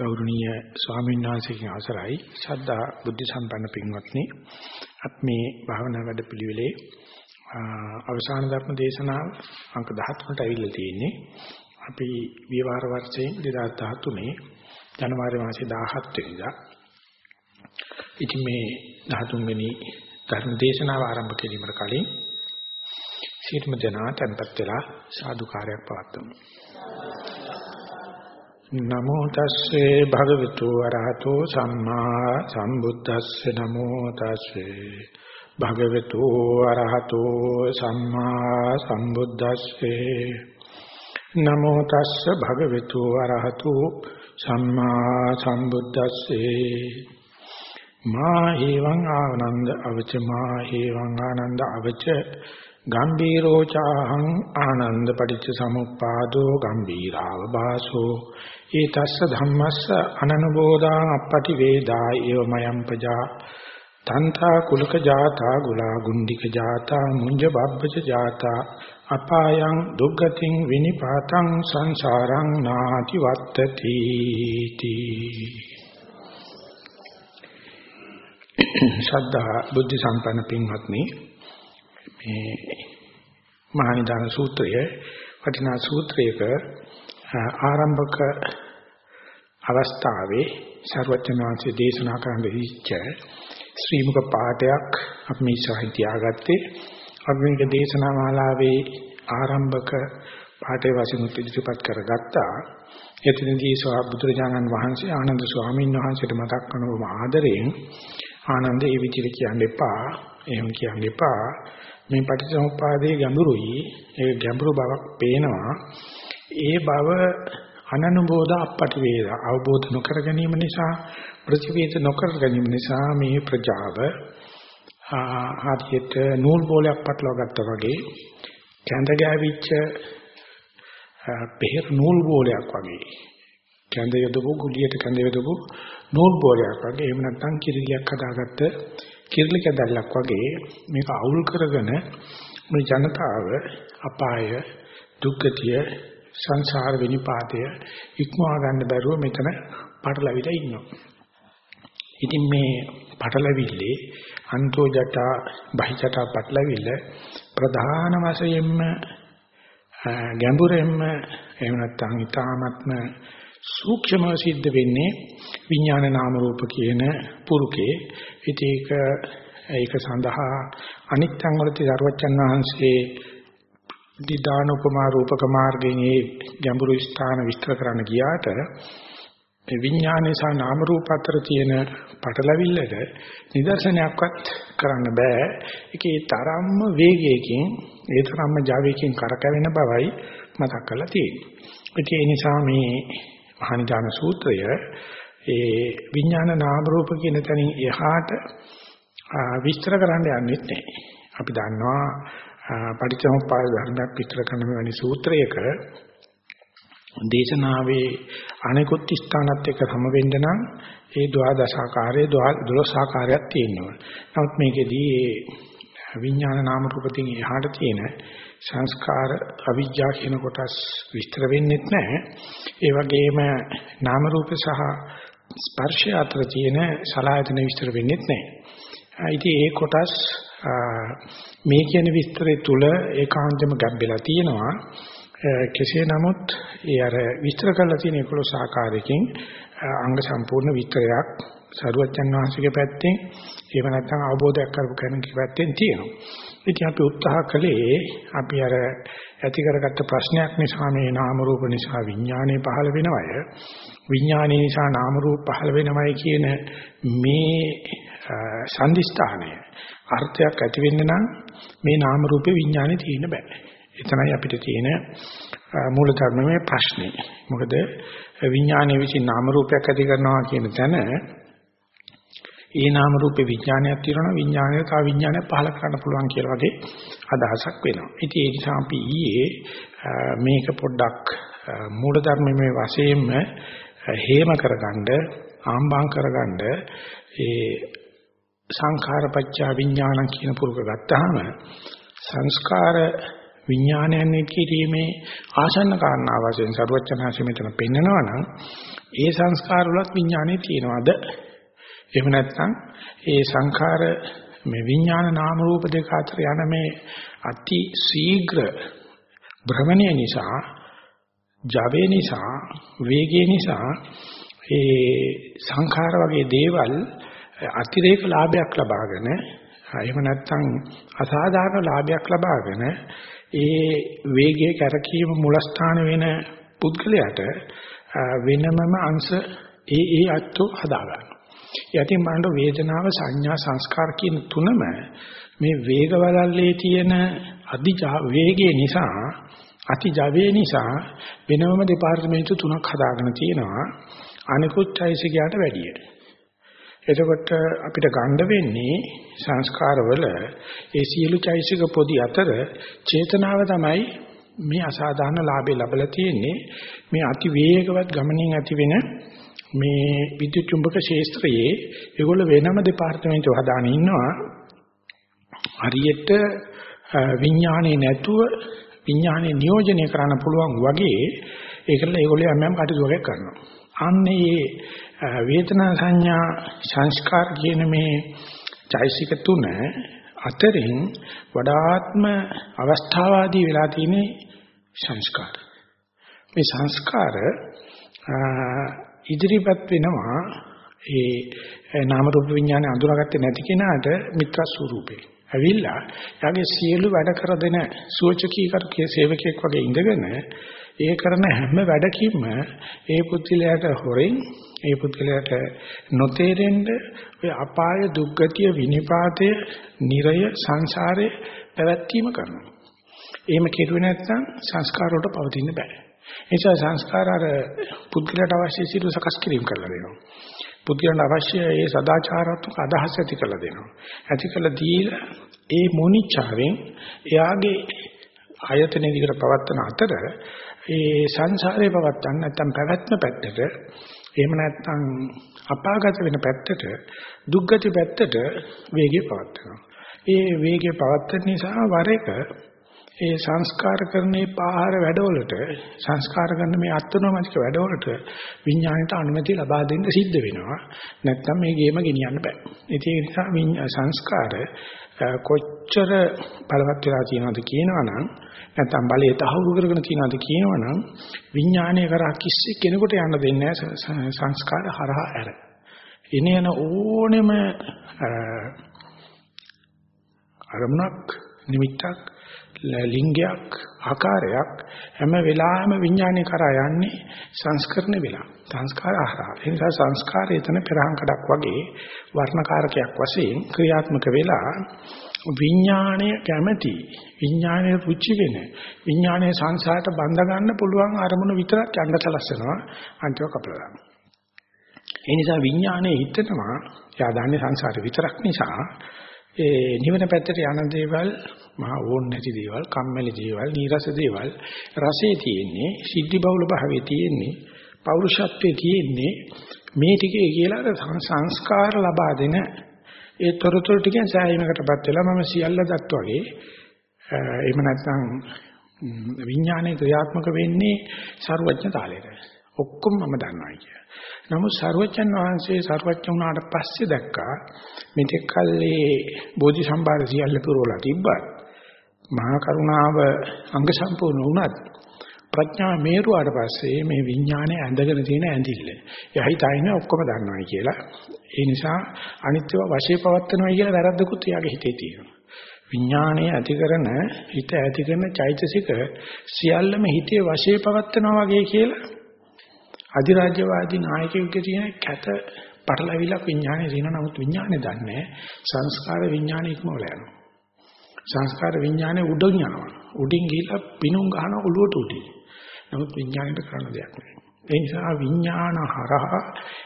ගෞරවනීය ස්වාමීන් වහන්සේගේ අවසරයි. ශ්‍රද්ධා බුද්ධ සම්පන්න පින්වත්නි අප මේ භාවනා වැඩපිළිවෙලේ අවසාන ධර්ම දේශනාව අංක 13ට ඇවිල්ලා තියෙන්නේ. අපි විවහාර වර්ෂයෙන් 2013 ජනවාරි මාසේ 17 වෙනිදා. ඉතින් මේ 13 වෙනි ධර්ම දේශනාව ආරම්භ කිරීමට කලින් සියලුම දෙනා tempත් වෙලා සාදුකාරයක් පවත්වමු. නමෝ තස්සේ භගවතු වරහතෝ සම්මා සම්බුද්දස්සේ නමෝ තස්සේ භගවතු වරහතෝ සම්මා සම්බුද්දස්සේ නමෝ තස්සේ භගවතු වරහතෝ සම්මා සම්බුද්දස්සේ මා හේවං ආනන්ද අවච මා හේවං ආනන්ද අවච ගම්බීරෝ චාහං ආනන්ද පටිච්ච සමුප්පාදෝ ගම්බීරාව බාසෝ ඒතස්ස ධම්මස්ස අනනුබෝධා අපපටි වේදා ඒව මයම් පජා තන්තා කුලක ජාතා ගුලා ගුණ්ඩික ජාතා මුංජ බබ්බච ජාතා අපායං දුක්ගතින් විනිපාතං සංසාරං නාති වත්තති තී ශ්‍රද්ධා බුද්ධ සම්පන්න පින්වත්නි මේ මහානිදාන සූත්‍රය වටිනා සූත්‍රයක ආරම්භක අවස්ථාවේ සර්වඥාන්සේ දේශනා කරන්න දීච්ච ශ්‍රී මුක පාඨයක් අපි මේ ඉස්සරහින් තියාගත්තේ. අපි මේක දේශනා මාලාවේ ආරම්භක පාඨයේ වශයෙන් ඉදිරිපත් කරගත්තා. එතනදී සවා බුදුරජාණන් වහන්සේ ආනන්ද ස්වාමීන් වහන්සේට මතක් කරනවම ආදරයෙන් ආනන්ද ඒ විදිහට කියන්න එපා. එහෙම කියන්න එපා. මේ පටිච්චසමුප්පාදයේ ගැඹුරුයි. ඒ ගැඹුරු බවක් පේනවා. ඒ බව අනනුබෝධ අපට වේද අවබෝධ නොකර ගැනීම නිසා ප්‍රතිවේද නොකර ගැනීම නිසා මේ ප්‍රජාව ආහාරියට නූල් බෝලයක් පටලවා ගත්තා වගේ කැඳ ගෑවිච්ච පෙර නූල් බෝලයක් වගේ කැඳ යදපු ගුලියට කැඳ යදපු නූල් බෝලයක් වගේ එහෙම නැත්නම් කිරිලියක් හදාගත්ත කිරිලි කැදල්ලක් වගේ මේක අවුල් කරගෙන මේ ජනතාව අපාය දුක්ගතිය සංසාර විනිපාතය ඉක්මවා ගන්න බැරුව මෙතන පටලවිලා ඉන්නවා. ඉතින් මේ පටලවිල්ලේ අන්තෝ ජටා බහිජටා පටලවිල්ල ප්‍රධාන වශයෙන්ම ගැඹුරෙන්ම එහෙම නැත්නම් ඊ타ත්ම සූක්ෂම සිද්ධ වෙන්නේ විඥාන නාම රූප කියන පුරුකේ. ඉතින් ඒක ඒක සඳහා අනිත්‍යං වලති සර්වචන් වහන්සේ දිදාන උපමා රූපක මාර්ගයෙන් මේ ගැඹුරු ස්ථාන විස්තර කරන්න ගියාට විඥානේ සහ නාම රූප අතර තියෙන පටලවිල්ලට නිදර්ශනයක්වත් කරන්න බෑ. ඒකේ තරම්ම වේගයකින් ඒ තරම්ම ජවයකින් කරකැවෙන බවයි මතක් කරලා තියෙන්නේ. ඒ නිසා මේ මහානිදාන සූත්‍රය ඒ විඥාන නාම රූප කියන තැනින් එහාට විස්තර කරන්න යන්නේ නැහැ. අපි දන්නවා පටිච්චසමුප්පාද ධර්මයක් විස්තර කරන මෙවැනි සූත්‍රයක දේශනාවේ අනෙකුත් ස්ථානත් එක්ක සම වෙන්න නම් ඒ ද්වාදශාකාරයේ 12 ආකාරයක් තියෙනවා. නමුත් මේකෙදී ඒ විඥාන නාම රූපකින් එහාට තියෙන සංස්කාර අවිජ්ජා කියන කොටස් විස්තර වෙන්නේ නැහැ. ඒ වගේම නාම රූප සහ ස්පර්ශය අතර තියෙන සලආයතන විස්තර වෙන්නේ නැහැ. ඉතින් ඒ කොටස් මේ කියන විස්තරය තුල ඒකාන්තම ගැඹෙලා තියෙනවා. කෙසේ නමුත් ඒ අර විස්තර කරලා තියෙන 11 ආකාරයකින් අංග සම්පූර්ණ විස්තරයක් සරුවච්චන් වහන්සේගේ පැත්තෙන් එහෙම නැත්නම් අවබෝධයක් කරපු කෙනෙක්ගේ පැත්තෙන් තියෙනවා. ඉතින් අපි උත්සාහ කළේ අපි අර ඇති කරගත්ත ප්‍රශ්නයක් නිසා මේ නාම රූප නිසා විඥානය පහළ වෙනවය. විඥානය නිසා නාම රූප පහළ වෙනවයි කියන මේ සංදිස්ථානය අර්ථයක් ඇති වෙන්න නම් මේ නාම රූපේ විඥානේ තියෙන්න බෑ. එතනයි අපිට තියෙන මූල ධර්මයේ ප්‍රශ්නේ. මොකද විඥානයේ විසින් නාම රූපයක් ඇති කරනවා කියන තැන ඒ නාම රූපේ විඥානයක් තියෙනවා විඥානය තව විඥානයක් පහල කරන්න පුළුවන් කියලා වගේ අදහසක් වෙනවා. ඉතින් ඒ නිසා අපි ඊයේ මේක පොඩ්ඩක් මූල ධර්මයේ වශයෙන්ම හේම කරගන්න ආම්බාම් කරගන්න ඒ සංඛාරපච්චා විඥානං කියන පුරුක ගත්තාම සංස්කාර විඥානයන් කිරීමේ ආසන්න කාරණා වශයෙන් සරුවචනාංශ මෙතන පෙන්නනවා නම් ඒ සංස්කාර වලත් විඥානේ තියෙනවද එහෙම නැත්නම් ඒ සංඛාර මේ විඥාන නාම රූප දෙක අතර යන මේ අති ශීඝ්‍ර භ්‍රමණය නිසා ජවේ නිසා වේගය නිසා ඒ සංඛාර වගේ දේවල් අතිරේක ලාභයක් ලබාගෙන එහෙම නැත්නම් අසාධාරණ ලාභයක් ලබාගෙන ඒ වේගයේ කැරකීම මුලස්ථාන වෙන පුද්ගලයාට වෙනමම අංශ ඒ ඒ අත්තු හදා ගන්නවා. යටින් බලන වේදනාව සංඥා සංස්කාර කියන තුනම මේ වේගවලල්ලේ තියෙන අධි වේගය නිසා අති ජවයේ නිසා වෙනම දෙපාර්තමේන්තු තුනක් හදාගෙන තියෙනවා අනිකුත් චෛසිකයට වැඩිය. එතකොට අපිට ගන්න වෙන්නේ සංස්කාරවල ඒ සියලු චෛසික පොදි අතර චේතනාව තමයි මේ අසාධාරණ ලාභය ලැබලා තියෙන්නේ මේ අති වේගවත් ගමනින් ඇති වෙන මේ විද්‍යුත් චුම්බක ශාස්ත්‍රයේ ඒගොල්ල වෙනම දෙපාර්තමේන්තුව හදාගෙන ඉන්නවා හරියට විඥානේ නැතුව විඥානේ නියෝජනය කරන්න පුළුවන් වගේ ඒකල ඒගොල්ලෝ යම් යම් කටයුතු වගේ කරනවා. අන්නේ වේදනා සංඥා සංස්කාර කියන මේ චෛසික තුන අතරින් වඩාත්ම අවස්ථාවාදී වෙලා තියෙන්නේ සංස්කාර. මේ සංස්කාර ඉදිරිපත් වෙනවා ඒ නාම රූප විඥානය අඳුරගත්තේ නැති කෙනාට මිත්‍ර ස්වරූපේ. ඇවිල්ලා යාගේ සියලු වැඩ කර දෙන සුවචකීකරකයේ සේවකයෙක් වගේ ඉඳගෙන ඒ කරන හැම වැඩකින්ම ඒ පුද්ගලයාට හොරෙන් ඒ පුද්ගලයාට නොතේරෙන්න ඔය අපාය දුක්ගතිය විනිපාතය නිරය සංසාරේ පැවැත්වීම කරනවා. එහෙම කෙරුවේ නැත්නම් සංස්කාර වලට පවතින්න බෑ. ඒ නිසා සංස්කාර අර පුද්ගලයාට අවශ්‍ය සියලු සකස් කිරීම කරලා දෙනවා. පුද්ගලයන්ට අවශ්‍ය ඒ සදාචාරාත්මක අදහස් ඇති කරලා දෙනවා. ඇති කරලා දීලා ඒ මොනිච්චාවෙන් එයාගේ ආයතන විදිහට පවත්වන අතර ඒ සංසාරේ පවත්තන්න නැත්නම් පැවැත්ම පැත්තට එහෙම නැත්නම් අපාගත වෙන පැත්තට දුක්ගති පැත්තට වේගය පවත්වනවා. ඒ වේගය පවත්වන නිසා වර එක ඒ සංස්කාර කරන්නේ පාහර වැඩවලට සංස්කාර කරන මේ අත්නෝමතික වැඩවලට විඥාණයට අනුමැතිය ලබා දෙන්න සිද්ධ වෙනවා. නැත්නම් මේ ගේම ගෙනියන්න බෑ. ඒක නිසා සංස්කාර කොච්චර බලවත් වෙලා තියෙනවද කියනවනම් නැත්නම් බලය තහවුරු කරගෙන තියෙනවද කියනවනම් විඥානය කරා කිසි කෙනෙකුට යන්න දෙන්නේ සංස්කාර හරහා ඇර. එන ඕනෙම අරමුණක් නිමිත්තක් ලිංගයක් ආකාරයක් හැම වෙලාවෙම විඥානය කරා යන්නේ සංස්කරණ වෙලා. සංස්කාර ආහාර. ඒ නිසා සංස්කාරය එතන පෙරහංකඩක් වගේ වර්ණකාරකයක් වශයෙන් ක්‍රියාත්මක වෙලා විඥාණය කැමැති විඥාණය රුචි වෙන විඥාණය සංසාරට බඳ ගන්න පුළුවන් අරමුණ විතරක් යන්න සලස්සනවා අන්තිම කපලා ඒ නිසා විඥාණය හිතනවා යා දන්නේ සංසාරේ විතරක් නිසා ඒ නිවන පැත්තට යන දේවල් මහා ඕන් නැති දේවල්, කම්මැලි දේවල්, නීරස දේවල් රසයේ තියෙන්නේ, සිද්ධි බහුල භාවයේ තියෙන්නේ, පෞරුෂත්වයේ තියෙන්නේ මේ ටිකේ කියලා සංස්කාර ලබා දෙන ඒ තොරතුරු ටිකෙන් සෑහීමකටපත් වෙලා මම සියල්ල දත් වගේ එහෙම නැත්නම් විඥානයේ ක්‍රියාත්මක වෙන්නේ ਸਰවඥ තාලයට. ඔක්කොම මම දන්නවා කිය. නමුත් සර්වජන් වහන්සේ සර්වජ්‍ය වුණාට පස්සේ දැක්කා මෙතෙක් කල්ලි බෝධි සම්භාර සියල්ල පුරවලා තිබ්බත් මහා කරුණාව අංග සම්පූර්ණ වුණත් ප්‍රඥා මේරුවාට පස්සේ මේ විඥානය ඇඳගෙන තියෙන ඇඳිල්ල. එයා හිතයිනේ ඔක්කොම දන්නවයි කියලා. ඒ නිසා අනිත්‍යව වශයෙන් පවත්නවා කියලා වැරද්දකුත් එයාගේ හිතේ තියෙනවා. විඥානය ඇති කරන හිත ඇති කරන චෛතසික සියල්ලම හිතේ වශයෙන් පවත්නවා වගේ කියලා අධිරාජ්‍යවාදී නායකයෙකුගේ තියෙන කැත පටලවිලා විඥානය දින නමුත් විඥානය දන්නේ සංස්කාර විඥානය ඉක්මවල යනවා. සංස්කාර විඥානේ උඩින් යනවා. උඩින් ගිහිල්ලා පිණුම් ගහන ඔළුවට උඩින්. නමුත් විඥාණයට කරන්න දෙයක් නැහැ. ඒ නිසා විඥාන හරහා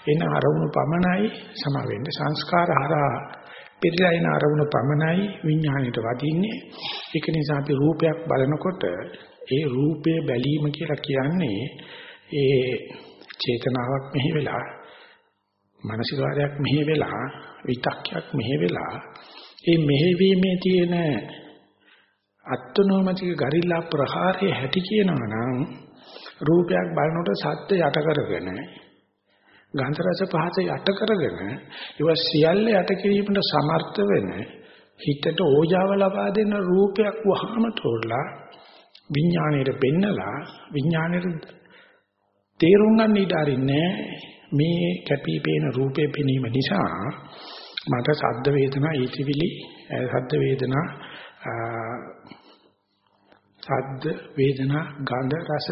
එන අරමුණු පමණයි සම වෙන්නේ. සංස්කාර හරහා පිළිලා එන අරමුණු පමණයි විඥාණයට වදින්නේ. ඒක නිසා අපි රූපයක් බලනකොට ඒ රූපේ බැලීම කියලා කියන්නේ ඒ චේතනාවක් මෙහි වෙලා මානසිකාරයක් මෙහි වෙලා විතක්යක් මෙහි වෙලා ඒ මෙහෙවීමේ තියෙන අත්නෝමතික ගරිල්ලා ප්‍රහාරයේ හැටි කියනවා නම් රූපයක් බලනකොට සත්‍ය යට කරගෙන ගන්ධ රස පහස යට කරගෙන ඒව සියල්ල යට කිරීමට සමර්ථ වෙන හිතට ඕජාව ලබා දෙන රූපයක් වහම තෝරලා විඥාණයට පෙන්නලා විඥාණයට තේරුම් ගන්න ඊට අරින්නේ මේ කැපී පෙනෙන රූපේ පෙනීම නිසා මට සද්ද වේදනා ඊතිවිලි සද්ද වේදනා සද්ද වේදනා ගන්ධ රස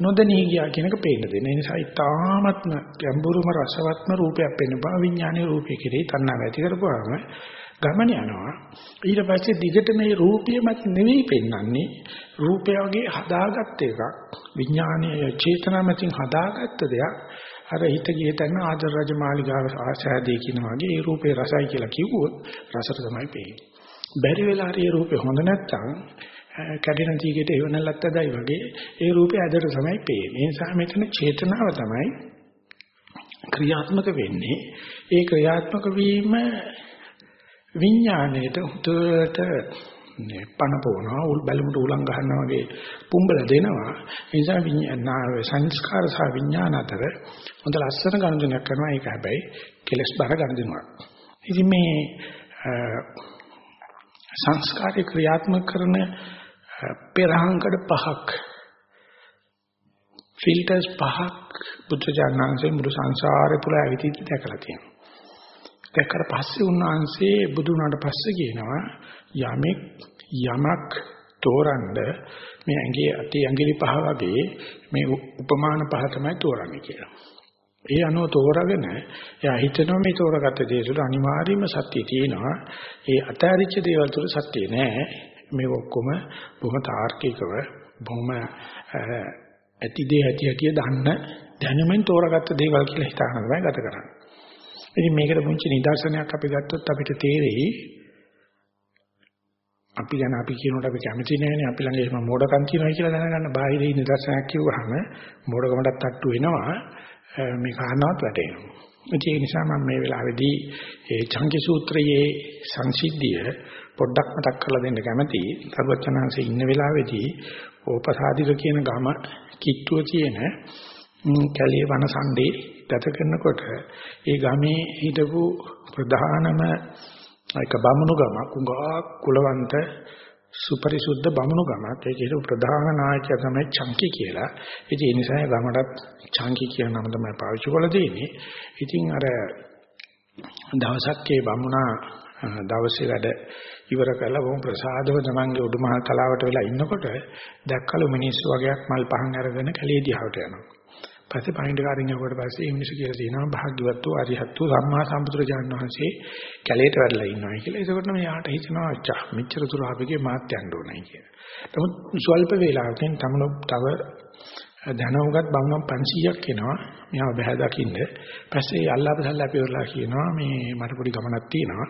නොදැනී ගියා කියන එක පේන්න දෙන. ඒ නිසා ඊටාත්ම ගැඹුරුම රසවත්ම රූපයක් පෙනෙන බව විඥානයේ රූපේ කෙරේ තණ්හාව ඇති කරපුවාම ගමන යනවා. ඊට පස්සේ දිගට මේ රූපියමත් නෙවෙයි පෙන්වන්නේ රූපය වගේ හදාගත්ත එකක්. විඥානයේ චේතනාමතින් හදාගත්ත දෙයක්. අර හිත ගිය තැන ආදර රජ මාලිගාව ආශාදී කියන වගේ ඒ රූපේ රසයි කියලා කිව්වොත් රසට තමයි පේන්නේ. බැරි වෙලා හරි ඒ රූපේ හොඳ නැත්තම් කැඩෙන තීගෙට එවනලත් ඇදයි වගේ ඒ රූපේ ඇදට තමයි පේන්නේ. ඒ නිසා මෙතන චේතනාව තමයි ක්‍රියාත්මක වෙන්නේ. ඒ ක්‍රියාත්මක වීම විඥාණයට හුදට මේ පණ පොනවා උල් බැලුමට උලන් ගන්නවා වගේ පුඹල දෙනවා. ඒ නිසා විඥාන සංස්කාර සහ විඥාන අතර හොඳ ලස්සන ගනුදෙනුවක් කරනවා. ඒක හැබැයි කෙලස් බර ගනුදෙනුවක්. ඉතින් මේ සංස්කාරය ක්‍රියාත්මක කරන පෙරහංකඩ පහක් ෆිල්ටර්ස් පහක් බුද්ධ ඥානංශේ මුළු සංසාරේ පුරා ඇවිත් දැකලා තියෙනවා. දැක්කට පස්සේ උන්වහන්සේ බුදු වුණාට පස්සේ කියනවා යමෙක් යමක් තෝරන්න මේ ඇඟේ අති ඇඟිලි පහ වගේ මේ උපමාන පහ තමයි තෝරන්නේ කියලා. ඒ අනුව තෝරාගෙන එයා හිතනවා මේ තෝරාගත්ත දේ තුළ අනිවාර්යයෙන්ම සත්‍ය තියෙනවා. ඒ අතාරිච්ච දේවල් තුළ සත්‍ය නෑ. මේ ඔක්කොම බොහොම තාර්කිකව බොහොම ඇති දේ ඇති ඇති දන්න දැනුමින් තෝරාගත්ත දේවල් කියලා හිතාන තමයි ගත කරන්නේ. ඉතින් මේකට පුංචි නිදර්ශනයක් අපි ගත්තොත් අපිට තේරෙයි අපි ගැන අපි කියනකොට අපි කැමති නැහැනේ අපි ළඟ එහෙම මෝඩකම් කියනවා කියලා දැනගන්න බාහිර නිදර්ශනයක් කිව්වහම මෝඩකමටත් තට්ටු වෙනවා මේ කාරණාවත් වැටෙනවා. ඒ නිසා මම මේ වෙලාවේදී ඒ චංකි සූත්‍රයේ සංසිද්ධිය පොඩ්ඩක් මතක් කරලා දෙන්න කැමතියි. සර්වචනාංශේ ඉන්න වෙලාවේදී ඕපසාදික කියන ගම කිට්ටුව තියෙන කැලිය වනසණ්ඩේ ගත කරනකොට ඒ ගමේ හිටපු ප්‍රධානම එක බමුණු ගමක් උඟා කුලවන්ත සුපරිසුද්ධ බමුණු ගමක් ඒකේ ප්‍රධාන නායකයා තමයි චංකි කියලා. ඉතින් ඒ නිසා ගමටත් චංකි කියන නම තමයි පාවිච්චි කරලා තියෙන්නේ. ඉතින් අර දවසක් ඒ බමුණා දවසේ වැඩ ඉවර කරලා බොහොම ප්‍රසාදව තමන්ගේ උඩුමහල් තලාවට වෙලා ඉන්නකොට දැක්කලු මිනිස්සු වගේක් මල් පහන් අරගෙන කැලේ දිහාට යනවා. පස්සේ පයින්ඩකාරින් යවුවට පස්සේ මේ මිනිස්සු කියලා තියෙනවා භාග්‍යවත් වූ අරිහත් වූ සම්මා සම්බුදුරජාණන් වහන්සේ කැලේට වැඩලා ඉන්නවා කියලා. ඒකකොට මේ යාට හිතනවා අච්චා මෙච්චර දුර ආපෙගේ මාත් යන්න ඕනයි කියලා. නමුත් ස්වල්ප වේලාවකින් තමනු තව ධනවගත් බවනම් 500ක් එනවා. මෙයාව බහැ දකින්න. පස්සේ අල්ලාපසල්ලා අපි වරලා කියනවා මේ මට පොඩි ගමනක් තියෙනවා.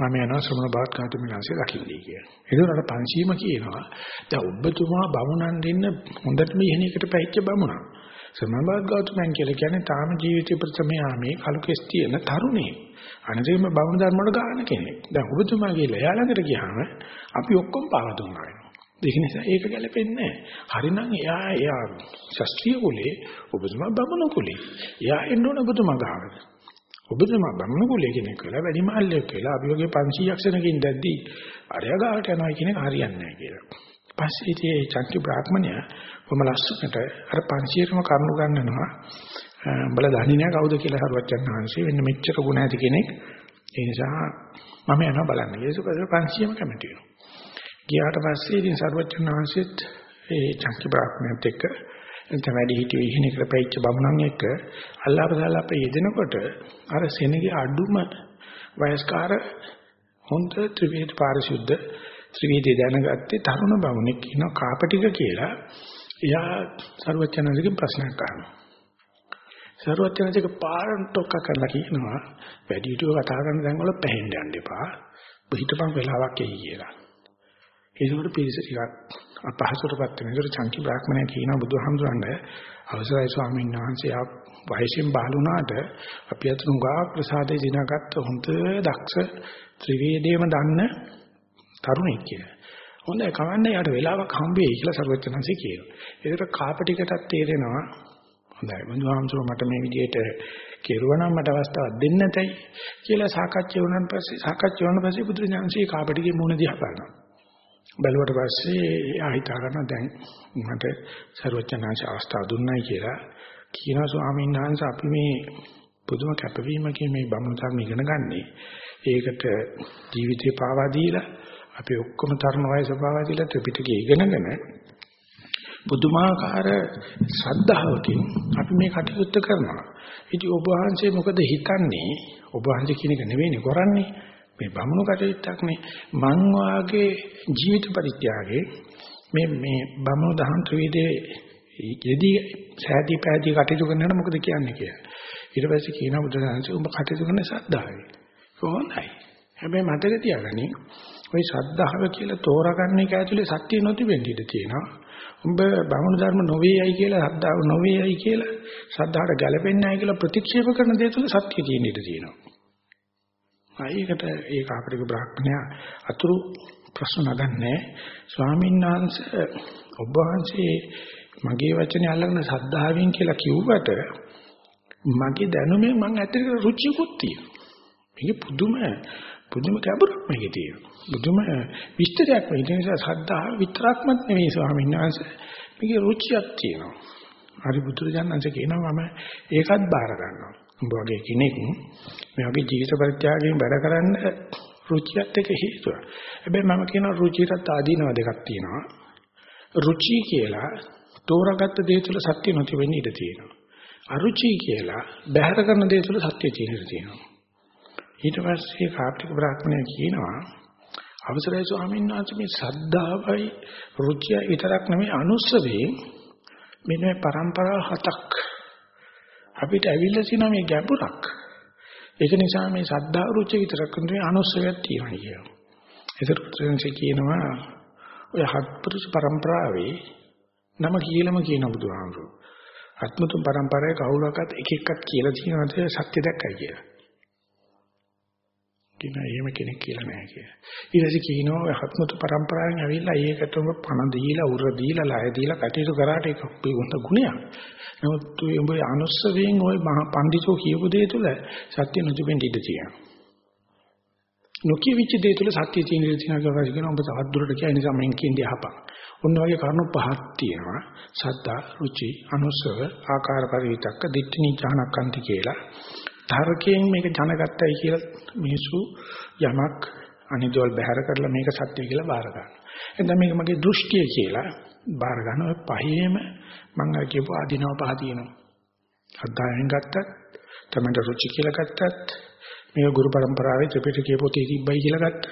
මම යනවා ශ්‍රමණ බාත් කාතුමිලාංශය දකින්නයි කියලා. ඒකෝට 500ම කියනවා. දැන් ඔබතුමා බමුණන් දෙන්න හොඳට මේ එහෙණයකට පැහිච්ච බමුණා. ශ්‍රමණ බාත් ගෞතමයන් කියලා කියන්නේ තාම ජීවිතේ ප්‍රථම යාමේ කලු කෙස් තියෙන තරුණේ. අනදීම බමුණු ධර්ම වල ගාන කෙනෙක්. දැන් ඔබතුමා ගිහලා එයා ළඟට ගියාම අපි ඔක්කොම පාව දුන්නා වෙනවා. ඒක නිසා ඒක ගැලපෙන්නේ නැහැ. හරිනම් එයා එයා ශාස්ත්‍රීය කුලේ ඔබතුමා බමුණු කුලේ. එයා එන්න ඕන ඔබතුමා ගාවට. ඔබතුමා බමුණු කුලේ කෙනෙක් කියලා වැඩි මහල්ලෙක් කියලා අපි වගේ 500ක් සෙනකින් දැද්දි අරයා ගාවට යනවා කියන එක හරියන්නේ නැහැ කියලා. පස්සේ ඉතින් ඒ චක්ති බ්‍රාහ්මණයා කොහොම ලස්සනට අර 500ටම කරුණු ගන්නනවා. බල දන්නේ නැහැ කවුද කියලා හරුවච්චන් වහන්සේ වෙන්න මෙච්චර ගුණ ඇති කෙනෙක්. ඒ නිසා මම යනවා බලන්න. යේසුස් ක්‍රිස්තුස් 500ම කැමති වෙනවා. ගියාට පස්සේ ඉතින් සර්වචන් වහන්සේත් ඒ චක්ක බ්‍රාහ්මණයත් එක්ක එතන වැඩි හිටියේ ඉහිණ කියලා පැවිච්ච බමුණන් එක්ක අල්ලාහ් අපේ යෙදෙනකොට අර සෙනගේ අඩුම වයස්කාර හොඳ ත්‍රිවේද පාරිශුද්ධ ත්‍රිවේදී දැනගත්තේ තරුණ බමුණෙක් කියනවා කාපටික කියලා. එයා සර්වචනන්දගෙන් ප්‍රශ්නයක් අහනවා. සර්වචනන්දක පාරන්ටොක්ක කරලා කියනවා වැඩි හිටියෝ කතා කරන දැන් වල පැහෙන්න යන්න එපා. හිටපන් වෙලාවක් එයි කියලා. ඒකට පිරිස ටිකක් අපහසුටපත් වෙන. ඒකට චංකි බ්‍රාහ්මණය කියනවා බුදුහාමුදුරන්ගේ අවසරයි ස්වාමීන් වහන්සේ ආ වයසෙන් බාලුණාට අපි අතන උගා ප්‍රසාදේ දිනාගත්ත හොඳ දක්ෂ ත්‍රිවේදේම දන්න තරුණෙක් කියලා. හොඳයි කවන්නේ යාට වෙලාවක් හම්බෙයි කියලා සරුවචනන්සේ කියනවා. ඒකට කාපටිකටත් තේරෙනවා හොඳයි බුදුහාමුදුරුවෝ මට මේ විදිහට කෙරුවනම් මට අවස්ථාවක් දෙන්න නැතයි කියලා සාකච්ඡා වුණාන් පස්සේ සාකච්ඡා වුණාන් පස්සේ බුදුරජාණන්සේ කාපටිගේ මුණ දිහා බලනවා. බැලුවට පස්සේ එයා හිතා ගන්නවා දැන් මට සරුවචනන්සේ අවස්ථාව දුන්නයි කියලා කියනවා ස්වාමීන් වහන්සේ අපි මේ පුදුම කැපවීමකින් මේ බමුණු ධර්ම ඉගෙන ගන්නේ. ඒකට ජීවිතේ පාවා දීලා අපි ඔක්කොම තරුණ වයස පාවා දීලා ත්‍රිපිටකය ඉගෙනගෙන පුදුමාකාර ශ්‍රද්ධාවකින් අපි මේ කටයුත්ත කරනවා. ඉතින් ඔබ වහන්සේ මොකද හිතන්නේ? ඔබ වහන්සේ කියන එක නෙවෙයිනේ කරන්නේ. මේ බමුණු කටයුත්තක්නේ. මං වාගේ ජීවිත පරිත්‍යාගයේ මේ මේ බමුණු දහම් ත්‍රිවිධයේ යෙදී සෑදී පෑදී කටයුතු කරනකොට මොකද කියන්නේ කියලා. ඊට පස්සේ කියනවා බුදුරජාණන්සේ උඹ කටයුතු කරන ශ්‍රද්ධාවයි. කොහොමයි? හැබැයි මතක තියාගනි ওই ශ්‍රද්ධාව කියලා තෝරාගන්න එක ඇතුලේ සත්‍ය නොතිබෙන්න ඉඩ තියෙනවා. උඹ බමුණු ධර්ම නොවේයයි කියලා ශ්‍රද්ධාව නොවේයයි කියලා ශ්‍රද්ධාවට ගැලපෙන්නේ නැහැ කියලා ප්‍රතික්ෂේප කරන දේ තුළ සත්‍ය තියෙන ඉඩ තියෙනවා. ආයකට ඒක අපරික බ්‍රාහ්මණයා අතුරු ප්‍රශ්න නගන්නේ ස්වාමීන් වහන්සේ ඔබ වහන්සේ මගේ වචනේ අල්ලගෙන ශ්‍රද්ධාවෙන් කියලා කිව්වට මගේ දැනුමෙන් මම ඇත්තට රුචියකුත් තියෙනවා. මේක පුදුම පුදුම ගැඹුරක් මේකේ තියෙනවා. බුදුම විස්තරයක් මේ නිසා ශ්‍රද්ධාව විතරක්මත් නෙවෙයි ස්වාමීන් වහන්සේ. මේකේ රුචියක් තියෙනවා. හරි බුදුරජාණන්සේ කියනවා මම ඒකත් බාර ගන්නවා. උඹ වගේ කෙනෙක් මේ වගේ ජීවිත පරිත්‍යාගයෙන් වැඩ කරන්න රුචියත් එක හේතුව. හැබැයි මම කියනවා රුචියට ආදීනව දෙකක් තියෙනවා. රුචි කියලා තෝරාගත්ත දේ තුළ සත්‍ය නොති වෙන්න ඉඩ තියෙනවා. අරුචි කියලා බැහැර කරන දේ තුළ සත්‍ය තියෙන තියෙනවා. ඊට පස්සේ කාර්තික බ්‍රාහ්මණය කියනවා අවසරයි ස්වාමීන් වහන්සේ මේ සද්ධාවයි රුචිය විතරක් නෙමෙයි අනුස්සවේ මෙන්න මේ પરම්පරා හතක්. අපිට ඇවිල්ලා තියෙන මේ ගැඹුරක්. ඒක නිසා මේ සද්ධා රුචිය විතරක් නෙමෙයි අනුස්සවයක් තියෙනවා කියනවා ඒතර කියනවා ඔය හත්පුරුෂ પરම්පරාවේ නම කියලාම කියන බුදුහාමුදුරුවෝ. අත්මතුන් પરම්පරාවේ කවුරක්වත් එක එකක් කියලා තියෙනවද? සත්‍ය දැක්කයි කියලා. කියන එහෙම කෙනෙක් කියලා නෑ කියලා. ඊට පස්සේ කියනවා හත්මුතු પરම්පරාවෙන් ඇවිල්ලා ඒකටම පණ දීලා උර දීලා ලය දීලා කටයුතු කරාට ඒක පිළිගන්න ගුණයක්. නමුත් උඹ අනුස්සවයෙන් ওই පඬිතුෝ කියපු දේ තුල සත්‍ය නොතිබෙන්න ඉඩ තියෙනවා. නොකියවිච්ච දේ තුල සත්‍ය තියෙන ඉඩ තියෙනවා කියලා කියන උඹ තවත් දුරට කියන නිසා මම කියන්නේ අහපන්. ඔන්න ඔයගේ කරුණු පහක් තියෙනවා. සද්දා, රුචි, අනුස්සව, ආකාර පරිවිතක්ක, දිට්ඨි නිචානක්කන්ති කියලා. තර්කයෙන් මේක ජනගතයි කියලා මිනිස්සු යමක් අනිදෝල් බැහැර කරලා මේක සත්‍ය කියලා බාර ගන්නවා. එතන මේක මගේ දෘෂ්ටිය කියලා බාර ගන්න ඔය පහේම මම අර කියපු ආධිනව පහ තියෙනවා. අද්දායෙන් ගත්තත් තමයි රුචි කියලා ගත්තත් මේක ගුරු પરම්පරාවේ ත්‍රිපිටකයේ පොතේ තිබ්බයි කියලා ගත්තත්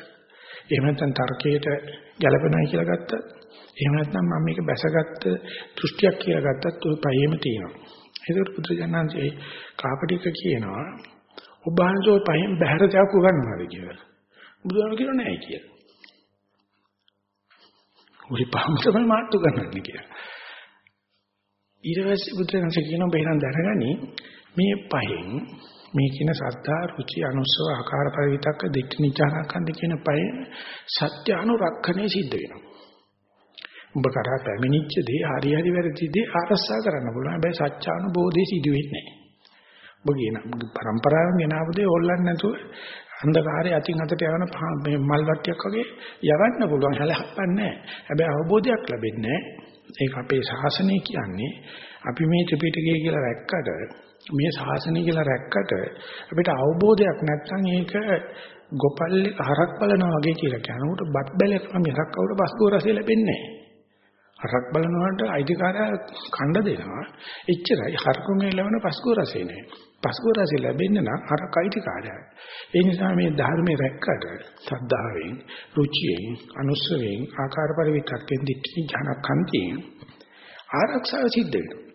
එහෙම නැත්නම් තර්කයට ගැලපෙනයි කියලා ගත්තත් එහෙම නැත්නම් මම මේක බැසගත්ත දෘෂ්ටියක් කියලා ගත්තත් ඔය පහේම තියෙනවා. ඒකට පුදුජනන්සේ කාපටික කියනවා ඔබ වහන්සේ ඔය පහෙන් බහැර දයක් උගන්වනවාද කියලා. බුදුහාම කියනවා නෑ කියලා. උරි පහම තමයි මාත් උගන්වන්නේ කියලා. ඊට පස්සේ බුදුරජාණන්සේ කියනවා බෙහෙරන් දැනගනි මේ පහෙන් මේ කියන සද්ධා රුචි අනුස්සව ආකාර පරිවිතක්ක දිට්ඨි නිචාරකන්ද කියන පහෙන් සත්‍ය අනුරක්ෂණය සිද්ධ වෙනවා. උඹ කරා පැමිණිච්ච දේ හරි හරි වැරදි දේ ආරස්සා කරන්න පුළුවන්. හැබැයි සත්‍යානුබෝධය සිදු වෙන්නේ නැහැ. ඔබ කියන પરම්පරාවෙන් ගෙනාවු දේ හොල්ලන්නේ නැතුව අන්ධකාරයේ අතින් අතට යවන මේ මල් වට්ටියක් වගේ යවන්න පුළුවන් හැලහප්පන්නේ හැබැයි අවබෝධයක් ලැබෙන්නේ ඒක අපේ ශාසනය කියන්නේ අපි මේ ත්‍රිපිටකය කියලා රැක්කට මේ ශාසනය කියලා රැක්කට අපිට අවබෝධයක් නැත්නම් ඒක ගොපල්ලේ හරක් බලනවා වගේ කියලා කියනකොට බත් බැලක් මිසක් කවුරු බස්කෝ රසය ලැබෙන්නේ නැහැ හරක් බලනකොට අයිතිකාරය කණ්ඩ දෙනවා. එච්චරයි හරකුන්ගේ ලැබෙන පස්කෝ රසේ නෑ. පස්කෝ රසේ ලැබෙන්නේ නම් හරක් අයිතිකාරයයි. ඒ නිසා මේ ධර්මයේ රැක්කට සද්ධාවෙන්, රුචියෙන්, අනුස්සවෙන්, ආකාර පරිවිතක්ෙන් දිට්ඨි ඥානකන්තියෙන් ආරක්ෂාව සිද්ධ වෙනවා.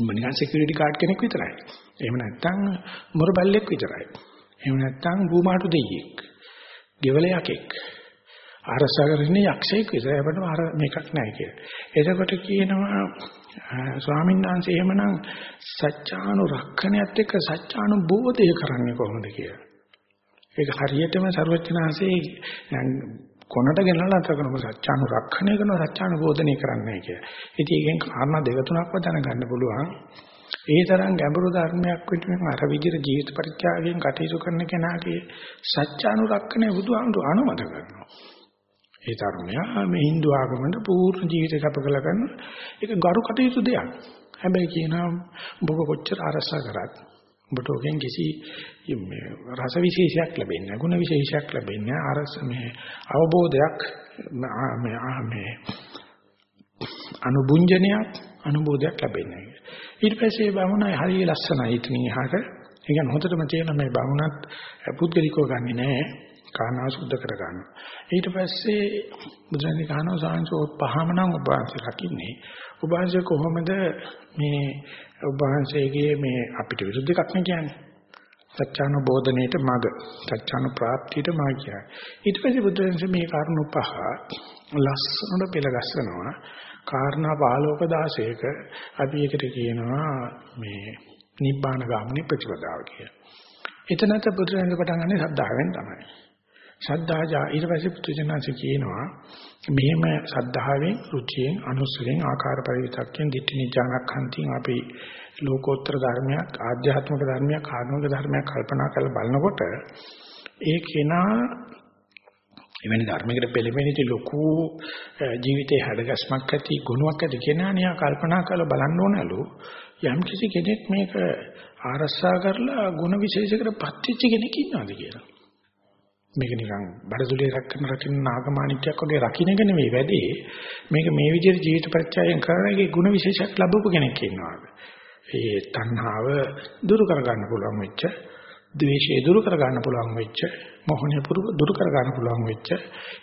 මනිකන් සිකියුරිටි ගාඩ් කෙනෙක් විතරයි. එහෙම නැත්නම් මොරබල්ලෙක් විතරයි. එහෙම නැත්නම් බූමාටු දෙයියෙක්. ගෙවල යකෙක්. අරසා කරන්නේ යක්ෂයෙක් විතරයි අපිට අර මේකක් නැහැ කියලා. එතකොට කියනවා ස්වාමීන් වහන්සේ එහෙමනම් සත්‍යානුරක්ෂණයත් එක්ක සත්‍යානුබෝධය කරන්නේ කොහොමද කියලා. ඒක හරියටම ਸਰවඥාන්සේ කොනට ගෙනලා අත කරන සත්‍යානුරක්ෂණය කරන සත්‍යානුබෝධනය කරන්නේ කිය. ඉතින් ඒකෙන් කාරණා දෙක තුනක්ව දැනගන්න පුළුවන්. ඒ තරම් ගැඹුරු ධර්මයක් විදිහට අර විදිහට ජීවිත පරිත්‍යාගයෙන් කටයුතු කරන කෙනාගේ සත්‍යානුරක්ෂණය බුදුහාමුදුර අනුමත කරනවා. ඒ ධර්මයා මේ Hindu ආගමෙන් පූර්ණ ජීවිතය කැප කළ ගන්න ඒක ගරු කටයුතු දෙයක්. හැබැයි කියනවා ඔබ කොච්චර අරසා කරත් ඔබට ඔකෙන් කිසි මේ රස විශේෂයක් ලැබෙන්නේ නැහැ, ගුණ විශේෂයක් ලැබෙන්නේ නැහැ. අරස මේ අවබෝධයක් මේ මේ අනුබුඤ්ජනයක් අනුබෝධයක් ලැබෙන්නේ නැහැ. ඊට පස්සේ බමුණයි හරිය ලස්සනයි ඉතින් එහාට. ඒ කියන්නේ හොඳටම තේරෙන මේ බමුණත් පුද්ගලිකව ගන්නෙ නැහැ. කාරණා සුද්ධ කර ගන්නවා. ඊට පස්සේ බුදුරජාණන් කහනවා සාංශෝ පහම නම් ඔබ වහන්සේ රකින්නේ. ඔබ වහන්සේ කොහොමද මේ ඔබ වහන්සේගේ මේ අපිට විරුද්ධ එකක් නේ කියන්නේ. සත්‍යානුබෝධනයේට මග සත්‍යානු ප්‍රාප්තියට මග කියයි. ඊට පස්සේ බුදුරජාණන් මේ කාරණු පහ ලස්සනට පෙළගස්සනවා. කාරණා 15ක 16ක අපි එකට කියනවා මේ නිබ්බාන ගාමිනී ප්‍රතිපදාව කියලා. එතනත් බුදුරජාණන් පටන් ගන්නේ සද්ධාවෙන් තමයි. ශ්‍රද්ධාජා ඊට පස්සේ පුත්‍රජනanse කියනවා මෙහෙම ශ්‍රද්ධාවෙන් රුචියෙන් අනුස්සයෙන් ආකාර පරිවිතක්යෙන් ditthi නිජානක්ඛන්තින් අපි ලෝකෝත්තර ධර්මයක් ආධ්‍යාත්මික ධර්මයක් ආගමික ධර්මයක් කල්පනා කරලා බලනකොට ඒ කෙනා එවැනි ධර්මයකට පෙළඹෙනිට ලොකු ජීවිතේ හැඩගස්මක් ඇති ගුණයක් ඇති කෙනා නියා කල්පනා කරලා බලන්න ඕනලු යම් කිසි කෙනෙක් මේක ආරස්සා කරලා ගුණ විශේෂයකට පත්‍විච්ච කෙනෙක් ඉන්නවද කියලා. මේක නිකන් බඩසුලිය රැකගෙන රකින්න නාගමාණික්යක් වගේ රකින්න එක නෙමෙයි වැඩේ. මේක මේ විදිහට ජීවිත ප්‍රත්‍යයෙන් කරන එකේ ಗುಣ විශේෂයක් ලැබපු කෙනෙක් ඉන්නවා. ඒ තණ්හාව දුරු කරගන්න පුළුවන් වෙච්ච, ද්වේෂය දුරු කරගන්න පුළුවන් වෙච්ච, මොහොනේ දුරු කරගන්න පුළුවන් වෙච්ච,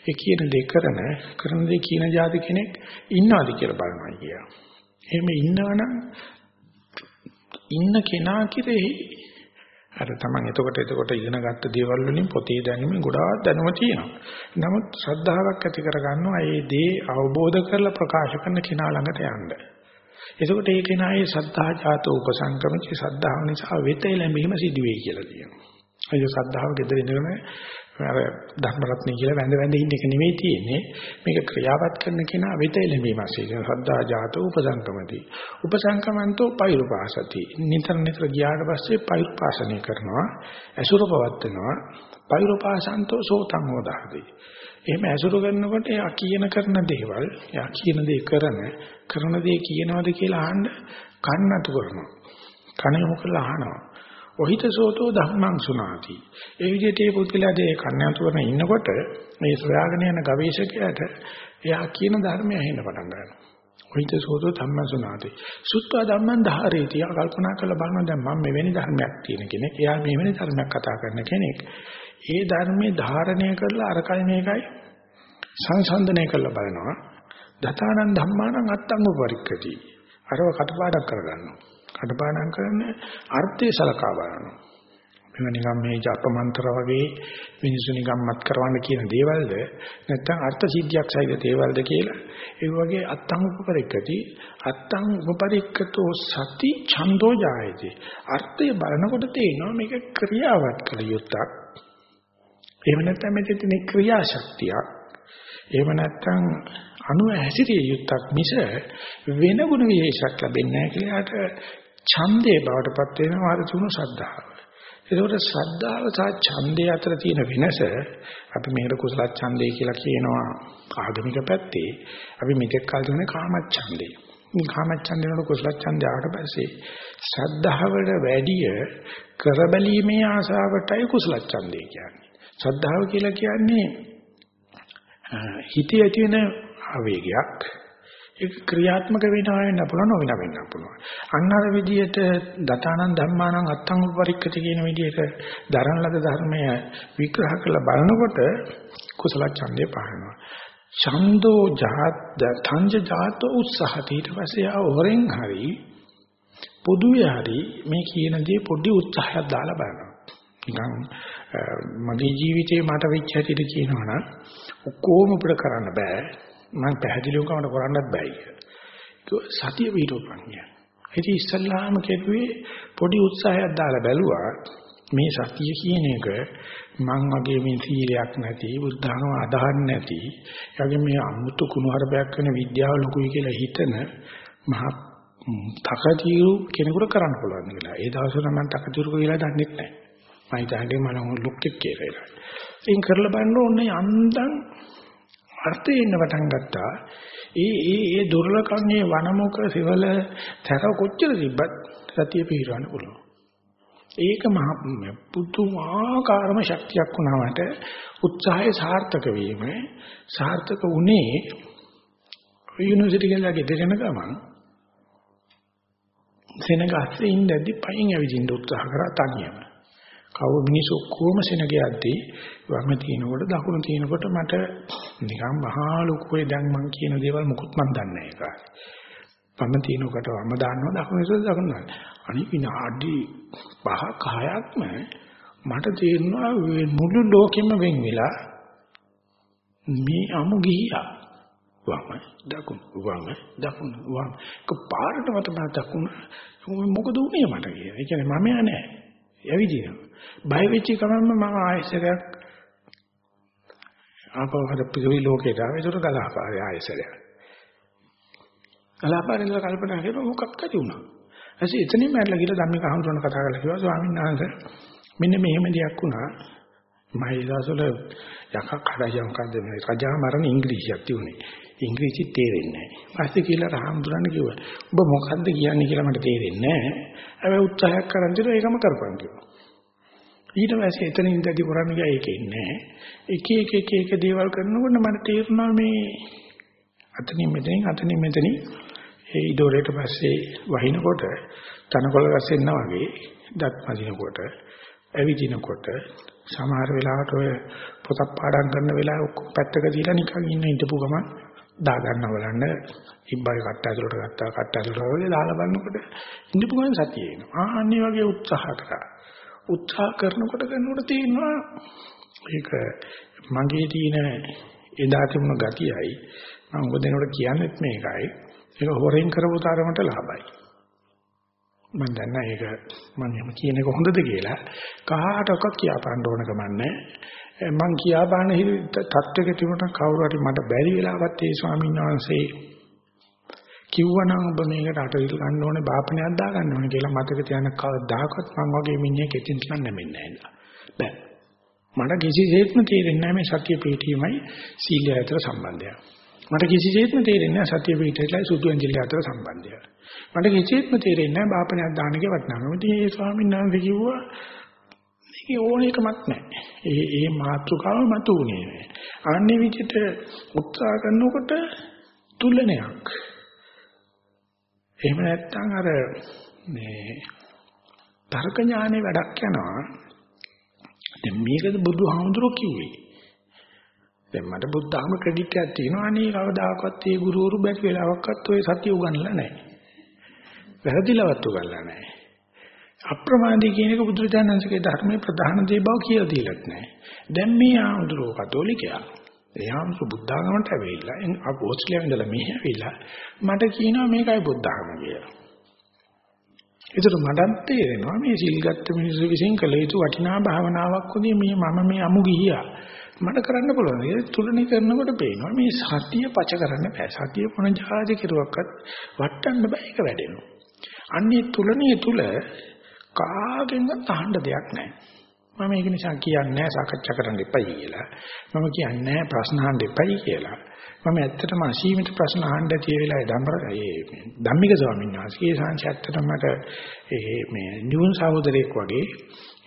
ඒ කියන දේ කරන, කරන දේ කියන જાති කෙනෙක් ඉන්නවාද කියලා බලනවා කියනවා. එහෙම ඉන්නවනම් ඉන්න කෙනා කිරෙහි අර තමන් එතකොට එතකොට ඉගෙන ගත්ත දේවල් වලින් පොතේ දැනුමින් ගොඩාක් දැනුම තියෙනවා. නමුත් ශ්‍රද්ධාවක් ඇති කරගන්නවා ඒ දේ අවබෝධ කරලා ප්‍රකාශ කරන කෙනා ළඟට යන්න. එතකොට ඒ කෙනාගේ ශ්‍රද්ධා ජාත උපසංගමචි ශ්‍රද්ධාව නිසා වෙතේ ලැබීම සිදු වෙයි කියලා කියනවා. ඒ ශ්‍රද්ධාව gedර ඉඳගෙන අර ධර්ම රත්නය කියලා වැඳ වැඳ ඉන්න එක නෙවෙයි තියෙන්නේ. මේක ක්‍රියාවත් කරන කෙනා වෙත එළඹීම ඇසිය සද්දා ජාත උපසංකමති. උපසංකමන්තෝ පෛරුපාසති නිතර නිතර ගියාට පස්සේ පෛරුපාසනය කරනවා. අසුර පවත්නවා පෛරුපාසන්තෝ සෝතං හෝදාති එහෙම අසුර කරනකොට එයා කියන කරන දේවල් එයා කියන දේ කරන කරන දේ කියනවද කියලා අහන්න කන්නතු කරනවා. කන යොමු කරලා අහනවා? ඔහිත සෝතෝ ධම්මං සුනාති. ඒ විදිහට මේ පුද්ගලයා දේ කන්‍යාතුරන ඉන්නකොට මේ සොයාගෙන යන ගවේෂකයාට එයා කියන ධර්මය ඇහෙන්න පටන් ගන්නවා. ඔහිත සෝතෝ ධම්මං සුනාති. සුත්වා ධම්මං ධාරේති. යා කල්පනා කරලා බලනවා දැන් මම මෙවැනි ධර්මයක් තියෙන කෙනෙක්. එයා මෙවැනි ධර්මයක් කතා කරන කෙනෙක්. ඒ ධර්මයේ ධාරණය කරලා අරකයි මේකයි සංසන්දනය කරලා බලනවා. දතානන් ධම්මානං අත්තං උපරික්කති. අරව කටපාඩම් කරගන්නවා. කටපාඩම් කරන්නේ අර්ථය සලකා බලනවා. මේවා නිකම් මේ ජප මන්ත්‍ර වගේ මිනිසු නිකම් මත් කරවන්න කියන දේවල්ද නැත්නම් අර්ථ සිද්ධියක් සහිත දේවල්ද කියලා ඒ වගේ අත්තං උපපරික්කති. අත්තං උපපරික්කතෝ සති ඡන්தோ ජායති. අර්ථය බලනකොට තේනවා මේක ක්‍රියාවක් කළ යුත්තක්. එහෙම නැත්නම් මෙතන තියෙන ක්‍රියාශක්තියක්. එහෙම නැත්නම් අණු හැසිරිය යුත්තක් මිස වෙන ගුණ විශේෂයක් ලැබෙන්නේ නැහැ කියලාට ඡන්දේ බවටපත් වෙනවා අර තුන ශ්‍රද්ධාව. ඒකෝට ශ්‍රද්ධාව සහ ඡන්දේ අතර තියෙන වෙනස අපි මේකට කුසල ඡන්දේ කියලා කියනවා ආගමික පැත්තේ. අපි මෙතෙක් කල් දුන්නේ කාම ඡන්දේ. මේ කාම ඡන්දේ වල කුසල ඡන්දය ආවට පස්සේ ශ්‍රද්ධාවට වැඩිය කරබැලීමේ ආසාවටයි කුසල ඡන්දේ කියන්නේ. ශ්‍රද්ධාව කියලා කියන්නේ හිතේ ඇති වෙන ආවේගයක් ඒක ක්‍රියාත්මක වෙනවා වෙන්න පුළුවන් නොවෙන වෙන්න පුළුවන්. අන්න අර විදිහට දතානන් ධම්මානං අත්තං උපරික්කති කියන විදිහට දරන ලද ධර්මය විග්‍රහ කරලා බලනකොට කුසල ඡන්දේ පහරනවා. ඡන්தோ ජාත තංජ ජාත උත්සහති ඊට පස්සේ ආ හොරෙන් හරි පොදුවේ හරි මේ කියන දේ පොඩි උත්සාහයක් දාලා බලනවා. නිකන් මගේ ජීවිතේ මට වෙච්ච හැටිට කියනවනම් ඔක්කොම අපිට කරන්න බෑ. මම පැහැදිලිව කවන්න කරන්නත් බෑ කියලා. සතිය පිටුපන් කියන්නේ. ඉතින් ඉස්සල්ලාම කෙරුවේ පොඩි උත්සාහයක් දාලා බැලුවා. මේ සතිය කියන එක මං වගේ මේ සීලයක් නැති බුද්ධාගම අදහන්නේ නැති එයාගේ මේ අමුතු කුණුහරුපයක් වෙන විද්‍යාව ලොකුයි කියලා හිතන මහ තකතිරු කෙනෙකුට කරන්න පුළුවන් කියලා. ඒ දවස්වල මම තකතිරු කියලා දන්නේ නැහැ. මම හිතන්නේ මම ලොක්ෙක් කියලා. ඉතින් කරලා බලන්න ඕනේ අන්දන් අර්ථය එන්න පටන් ගත්තා. ඒ ඒ ඒ දුර්ලකම් මේ වනමුක සිවල තර කොච්චර තිබ්බත් සතිය පිරවන්න පුළුවන්. ඒක මහ පුදුමාකාරම ශක්තියක් වුණාට උත්සාහය සාර්ථක වීම සාර්ථක වුණේ යුනිවර්සිටි ගිහලා ගෙදරන ගමන් සෙනග අස්සේ ඉඳද්දි පයින් ඇවිදින්න උත්සාහ කරා තනියම. කව මිනිස්සු ඔක්කොම සෙනග යද්දී වම තිනකොට දකුණු තිනකොට මට නිකන් මහා ලොකුවේ දැන් මං කියන දේවල් මුකුත් මන් දන්නේ නැහැ ඒක. වම තිනකොට වම දාන්නවා දකුණු ඉස්සෙල් දකුණු දාන්න. අනිත් විනාඩි 5ක් 6ක්ම මට තේරෙනවා මුළු ලෝකෙම වෙන් වෙලා මේ අමු ගියා. වම දකුණු වම දකුණු වම කපාරට මට මම දකුණු මොකද උනේ මට කියලා. ඒ කියන්නේ මම නෑ. ඇවිදිනවා. බය වෙච්ච ගමන්ම මම ආයෙසරයක් ආපහු පිළිවි ලෝකේට ආවේ. ඒකට ගලාපාරේ ආයෙසරයක්. ගලාපාරේ ඉඳලා කල්පනා කරලා මොකක්ද වුණා. ඊට එතනින් මැරලා ගිහලා ධම්මික අහුරන කතා කරලා කිව්වා ස්වාමීන් වහන්සේ මෙන්න මෙහෙම දෙයක් වුණා. මම ඊදාසොල යකක් හදා මොකද්ද මේ රජා මරණ ඉංග්‍රීසියක් තියුනේ. ඉංග්‍රීසි තේරෙන්නේ නැහැ. පස්සේ කියලා රහම්දුරන්න කිව්වා. ඔබ මොකද්ද කියන්නේ කියලා මට තේරෙන්නේ නැහැ. හැබැයි උත්සාහයක් කරන් දිනවා ඒකම කරපන් කිව්වා. ඊට පස්සේ එතන ඉඳදී කරන්නේ ගියා ඒකේ නැහැ. එක එක එක එක දේවල් කරනකොට මට තේරුණා මේ අතනින් මෙතනින් අතනින් මෙතනින් ඒ ඉදොරේට පස්සේ වහිනකොට තනකොළ රසෙන්න වගේ දත් මදිනකොට ඇවිදිනකොට සමහර වෙලාවට ඔය පොතක් පාඩම් කරන වෙලාව ඔක්කොම පැත්තක දීලා නිකන් ඉන්න ඉඳපු ගමන් දා ගන්නව බලන්න. ඉබ්බයි කට්ට ඇතුලට ගත්තා කට්ට ඇතුලට වගේ දාලා බලනකොට ඉඳපු ගමන් සතිය එනවා. ආන්නේ වගේ උත්සාහ කරා. උත්සාහ කරනකොට කරනකොට තේරෙනවා ඒක මගේ තියෙන එදා තිබුණ ගතියයි. මම ඔබ දෙනකොට කියන්නේත් මේකයි. ඒක හොරෙන් කරපු තරමට ලාභයි. මම දන්නා ඒක මම එහෙම කියන එක හොඳද කියලා. කාටවත් කියාපාන්න ඕන කමන්නේ මං කියාපාන තත්ත්වයක තිබුණා කවුරු හරි මට බැරි වෙලාවත් ඒ ස්වාමීන් වහන්සේ කිව්වනම් ඔබ මේකට අටවිල් ගන්න ඕනේ බාපණයක් දා ගන්න ඕනේ කියලා මතක තියාගන්න කවදාකවත් මං වගේ මිනිහෙක් එතින් නම් නැමෙන්නේ නැහැ බෑ මට කිසිසේත්ම තේරෙන්නේ නැහැ මේ සත්‍ය පිටීමයි සීලය අතර සම්බන්ධය. මට කිසිසේත්ම තේරෙන්නේ නැහැ සත්‍ය පිටේටයි සුදු ඇඟිල්ල අතර සම්බන්ධය. මට කිසිසේත්ම තේරෙන්නේ නැහැ බාපණයක් දාන එකේ වටිනාකම. ඉතින් ඒ ස්වාමීන් වහන්සේ කිව්වා මේකේ ඕන එකමක් නැහැ ඒ ඒ මාතෘකාව මතුනේ නැහැ අන්නේ විදිහට උත්සාහ කරනකොට තුලනයක් එහෙම නැත්නම් අර මේ තර්ක ඥානේ වැඩක් යනවා. දැන් මේකද බුදුහාමුදුරුවෝ කිව්වේ. දැන් මට බුද්ධාම ක්‍රෙඩිට් එකක් තියෙනවා. අනේ කවදාකවත් ඒ ගුරුවරු බැරි වෙලාවක්වත් ඔය සතිය උගන්ලා නැහැ. වැරදිලවත් උගන්ලා නැහැ. අප්‍රමාදී කියන එක බුදුරජාණන්සේගේ ධර්මයේ ප්‍රධාන දේ බව කියලා දීලත් නැහැ. දැන් මේ ආමුදුරෝ කතෝලිකයා එයාම බුද්ධාගමට ඇවිල්ලා අප ඕස්ට්‍රේලියාවෙන් ඉඳලා මෙහි ඇවිල්ලා මට කියනවා මේකයි බුද්ධාගම කියලා. ඒතර මටත් තේරෙනවා මේ සිල්ගත් මිනිස්සු විසින් කළ යුතු වටිනා භාවනාවක් වගේ මේ මම මේ අමු ගිහියා. මට කරන්න පුළුවන්. ඒ තුලනේ කරනකොට පේනවා මේ සතිය පච කරන්න බෑ. සතිය මොන ජාති කෙරුවක්වත් වටන්න බෑ ඒක වැඩෙනවා. අන්නේ තුලනේ තුල කාගෙන්වත් අහන්න දෙයක් නැහැ. මම ඒක නිසා කියන්නේ සාකච්ඡා කරන්න එපයි කියලා. මම කියන්නේ ප්‍රශ්න අහන්න එපයි කියලා. මම ඇත්තටම අසීමිත ප්‍රශ්න අහන්න තිය වෙලාවේ ධම්මර ඒ ධම්මික ස්වාමීන් වහන්සේ සංසය ඇත්තටම මට ඒ මේ නියුන් සහෝදරයෙක් වගේ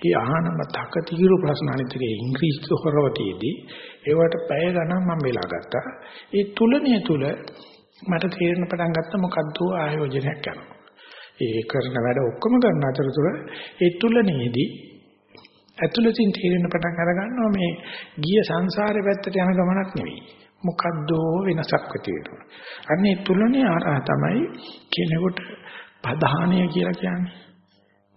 ඒ අහනම තක తీරු ප්‍රශ්න අනිත් එකේ ඉංග්‍රීසි හොරවතියේදී ඒවට පැය ගණන් මම වෙලා ගත්තා. ඒ තුලනේ තුල මට තේරෙන පටන් ගත්ත මොකද්ද ආයෝජනයක් යනවා. ඒ කරන වැඩ ඔක්කොම කරන අතරතුර ඒ තුලනේදී ඇතුළතින් තේරෙන පටන් අර ගන්නවා මේ ගිය සංසාරේ පැත්තට යන ගමනක් නෙවෙයි. මොකද්දෝ වෙනසක් ඇති වෙනවා. අන්නේ තුලනේ ආරහ තමයි කෙනෙකුට ප්‍රධානය කියලා කියන්නේ.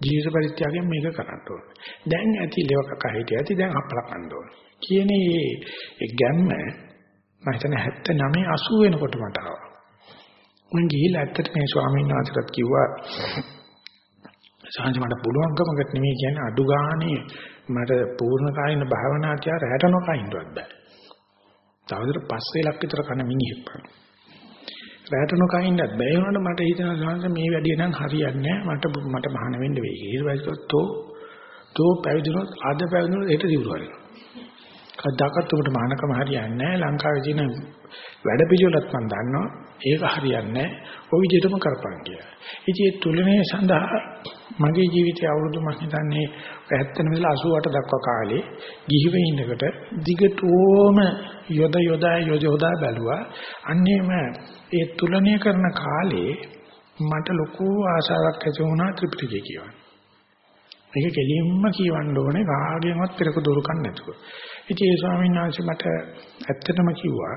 ජීවිත පරිත්‍යාගයෙන් මේක කරන්න ඕනේ. දැන් ඇති ලෙවක කහිටිය ඇති දැන් අපල කන්න ඕනේ. කියන ඒ ගැම්ම මම හිතන 79 80 වෙනකොට මට ආවා. මම ගිහිල්ලා ඇත්තට මේ ස්වාමීන් වහන්සේට කිව්වා සාංශ මට පුළුවන්කමකට නෙමෙයි කියන්නේ අඩු ගානේ මට පූර්ණ කායින භාවනා තියා රැට නොකයින්වත් බෑ. තවදට පස් වේලක් විතර කන මිනිහෙක් වගේ. රැට නොකයින්වත් බෑ වුණාට මට හිතෙනවා සාංශ මේ වැඩිය නම් හරියන්නේ නැහැ. මට මට මහාන වෙන්න වෙයි. ඊට පස්සේ තෝ තෝ පැවිදිනොත් අද පැවිදිනොත් හෙට දිවුර වෙනවා. කද්දාකත් උඹට මහානකම හරියන්නේ නැහැ. ලංකාවේ තියෙන වැඩ පිළිවෙලත් මම දන්නවා. ඒක හරියන්නේ නැහැ. ওই විදිහටම කරපන් කියලා. ඉතින් ඒ තුලනේ සඳහා මගේ ජීවිතයේ අවුරුදු මම හිතන්නේ 70 ඉඳලා 88 දක්වා කාලේ ගිහිව ඉන්නකොට දිගටම යොද යොදා යොද යොදා බැලුවා. අන්නේම ඒ තුලනය කරන කාලේ මට ලොකු ආශාවක් ඇති වුණා ත්‍රිපිටකය කියවන්න. මේක කෙලින්ම කියවන්න ඕනේ කාගෙන්වත් පෙරක දොරකන් නැතුව. ඉතින් ඒ ස්වාමීන් වහන්සේ මට ඇත්තටම කිව්වා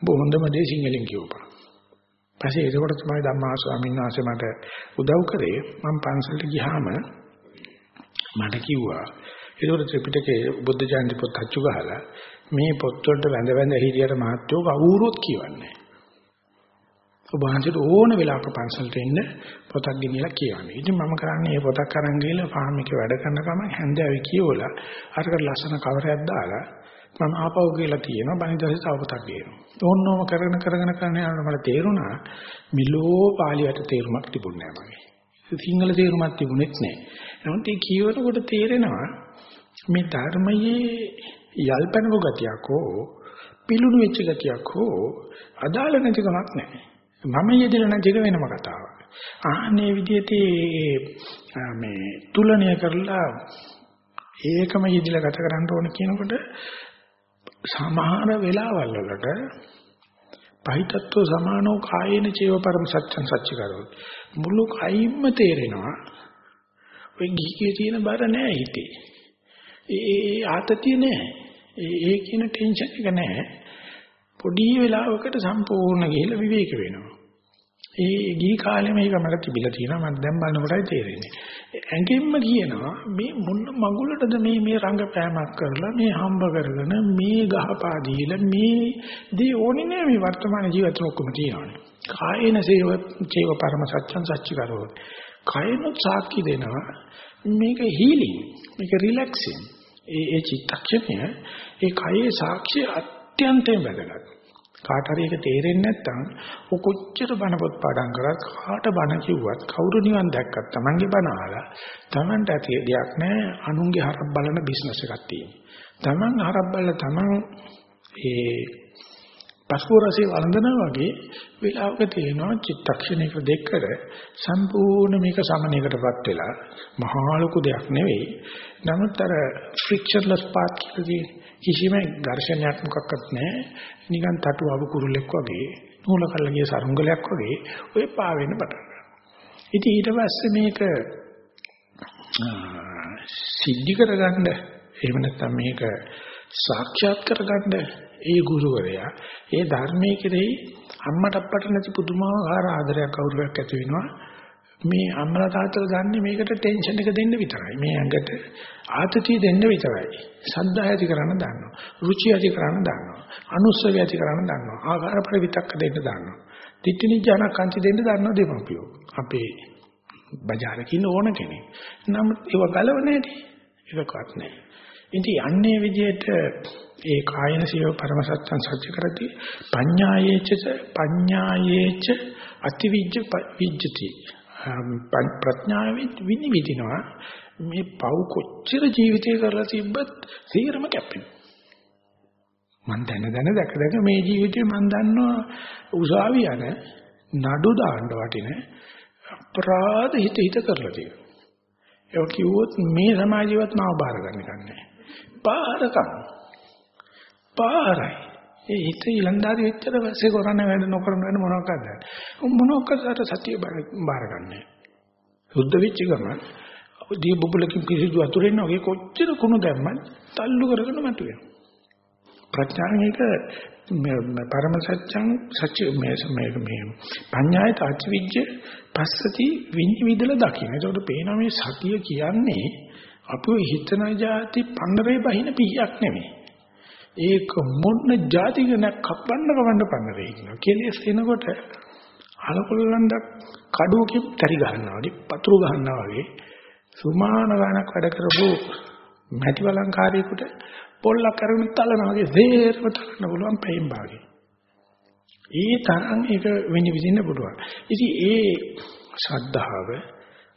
ඔබ හොඳම දේ සිංහලෙන් කියවපන්. පස්සේ ඒකකොට තමයි ධම්මා ස්වාමීන් වහන්සේ මට උදව් කරේ මම පන්සලට ගියාම මට කිව්වා ඒකෝර ත්‍රිපිටකයේ බුද්ධ ජයන්ති පොත් අච්චු ගහලා මේ පොත් වලට වැඳ වැඳ හිටියට මහත්වෝ කවුරුත් කියවන්නේ ඔබ වහන්සේට ඕන වෙලාවක පන්සලට එන්න පොතක් ගෙනියලා කියවන්නේ. ඉතින් මම කරන්නේ මේ පොතක් අරන් ගිහලා ෆාම් එකේ වැඩ කරන ගමන් හැන්දෑවේ කියවලා අරකට ලස්සන කවරයක් දාලා මම ආපහු කියලා තියෙනවා බණිදාසේ තව පොතක් ගේනවා. ඕනෝම කරගෙන කරගෙන කරගෙන යනකොට මට තේරුණා මිලෝ පාලියට තේරුමක් තිබුණේ නැහැ මගේ. සිංහල තේරුමක් තිබුණෙත් නැහැ. නමුත් ඒ කියවනකොට තේරෙනවා මේ ධර්මයේ යල්පනක ගතියක් හෝ පිලුණු වෙච්ච ගතියක් හෝ අදාළ නැතිකමක් නැහැ. මම යෙදෙලා නැති එක වෙනම කතාවක්. ආන්නේ විදිහට මේ තුලණය කරලා ඒකම යෙදিলা ගත කරන්න ඕන කියනකොට සමහර වෙලාවල් වලට පහිතත්ව සමානෝ කායේන චේව පරම සත්‍යං සච්ච කරොත් මුළු කයින්ම තේරෙනවා ඔය ගිහිගේ තියෙන බර නෑ හිතේ ඒ ආතතිය නෑ ඒ කියන ටෙන්ෂන් එක නෑ පොඩි වෙලාවකට සම්පූර්ණ ගිහිල්ලා විවේක වෙනවා. ඒ ගිහි කාලේ මේක මට තිබිලා තියෙනවා මම දැන් බලනකොටයි තේරෙන්නේ. ඇඟෙන්ම කියනවා මේ මොන මගුලටද මේ මේ රංගපෑමක් කරලා මේ හම්බ කරගෙන මේ ගහපා දීලා මේ දී ඕනේ නෑ මේ වර්තමාන ජීවිතේ ඔක්කොම තියෙනවානේ. කායේන සේව චේව පරම සත්‍යං සච්චි කරෝ. කායනොත් සාක්ෂි දෙනවා මේක හීලින් මේක රිලැක්සින්. ඒ ඒ චිත්තක්ෂණය ඒ කායේ සාක්ෂි අත්‍යන්තයෙන් වැදගත්. කාට හරි ඒක තේරෙන්නේ නැත්නම් ඔ කොච්චර බණ පොත් පාඩම් කරත් කාට බණ කිව්වත් කවුරු නිවන් දැක්කත් Tamange බණ අහලා Tamanට ඇති දෙයක් නැහැ අනුන්ගේ හරක් බලන බිස්නස් එකක් තියෙනවා. Taman හරක් බලලා Taman ඒ පස්කෝරසේ වළඳනවා වගේ වෙලාවක තියෙනවා චිත්තක්ෂණයක දෙකකට සම්පූර්ණ මේක සමනයකටපත් වෙලා මහා ලොකු දෙයක් නෙවෙයි. නමුත් අර ෆ්‍රික්ෂන්ලස් පාත් කියලා කිසිම ඝර්ෂණයක් මොකක්වත් නැහැ. නිකන් තටු අබු කුරුල්ලෙක් වගේ නූල කල්ලා ගිය සරුංගලයක් වගේ ඔය පා වෙන්න පටන් ගන්නවා. ඉතින් ඊට පස්සේ මේක සිද්ධි කරගන්න එහෙම නැත්නම් මේක සාක්ෂාත් කරගන්න ඒ ගුරුවරයා ඒ ධර්මයේ කෙරෙහි අම්මට අප්පට නැති පුදුමාකාර ආදරයක් කවුරුයක් ඇති වෙනවා මේ අම්මලා තාත්තලා දන්නේ මේකට ටෙන්ෂන් එක දෙන්න විතරයි. මේ ඇඟට ආතතිය දෙන්න විතරයි. සද්දා ඇති කරන්න දන්නවා. රුචි ඇති කරන්න දන්නවා. අනුස්සවය ඇති කරන්න දන්නවා. ආකාර පරිවිතක්ක දෙන්න දන්නවා. තිට්ඨිනි ඥානකාන්ති දෙන්න දන්නවා දෙමපියෝ. අපේ බජාරකින් ඕන කෙනෙක්. නමුත් ඒව ගලවන්නේ නැති. ඒකවත් නැහැ. ඉතින් යන්නේ විදිහට ඒ කායන සීව පරම සත්‍යං සත්‍ය කරති පඤ්ඤායේච පඤ්ඤායේච අතිවිජ්ජ විජ්ජති ප්‍රඥාවෙන් විනිවිදිනවා. මේ පව් කොච්චර ජීවිතේ කරලා තිබ්බත් සීරම කැපෙනවා. මම දැන දැන දැක දැක මේ ජීවිතේ මම දන්නවා උසාවි යන නඩු දාන්න වටින අපරාධ හිත හිත කරලා තියෙනවා. ඒක කිව්වොත් මේ සමාජයවත් මාව බාර ගන්න ගන්නෑ. පාරකම්. පාරයි. ඒ හිත ඊලන්දාරි වෙච්චට පස්සේ කරන්න වැඩ නොකරන වැඩ මොනවක්ද මොනවක්ද සතිය බාරගන්නේ සුද්ධ වෙච්ච ගමන් දී බුබුලකින් පිරිසිදු වතුරෙන් වගේ කොච්චර කුණු දැම්මත් තල්ලු කරගෙන මතුවේ ප්‍රඥානික පරම සත්‍යං සත්‍ය මේ මේ මේ පඤ්ඤායත අචවිජ්ජ පස්සති විනිවිදලා දකින්න. ඒකට පේනවා මේ සතිය කියන්නේ අපේ හිතන જાති පන්නරේ බහින පිහියක් නෙමෙයි. ඒක මොන જાතික නැක් කපන්න කවන්න පන්නරේ කියනවා. කෙලෙස් එනකොට අලකොල්ලන්ද කඩුවකින් තරි ගන්නවා වගේ පතුරු ගන්නවා වගේ සුමාන ගණක් වැඩ කරපු මැටි වලංකාරයෙකුට පොල්ලක් අරගෙන තලනවා වගේ සේරම තලන්න පුළුවන් පැයෙන් භාගේ. ඒ තරම් ඒක විනිවිදින්න පුළුවන්. ඉතින් ඒ ශ්‍රද්ධාව,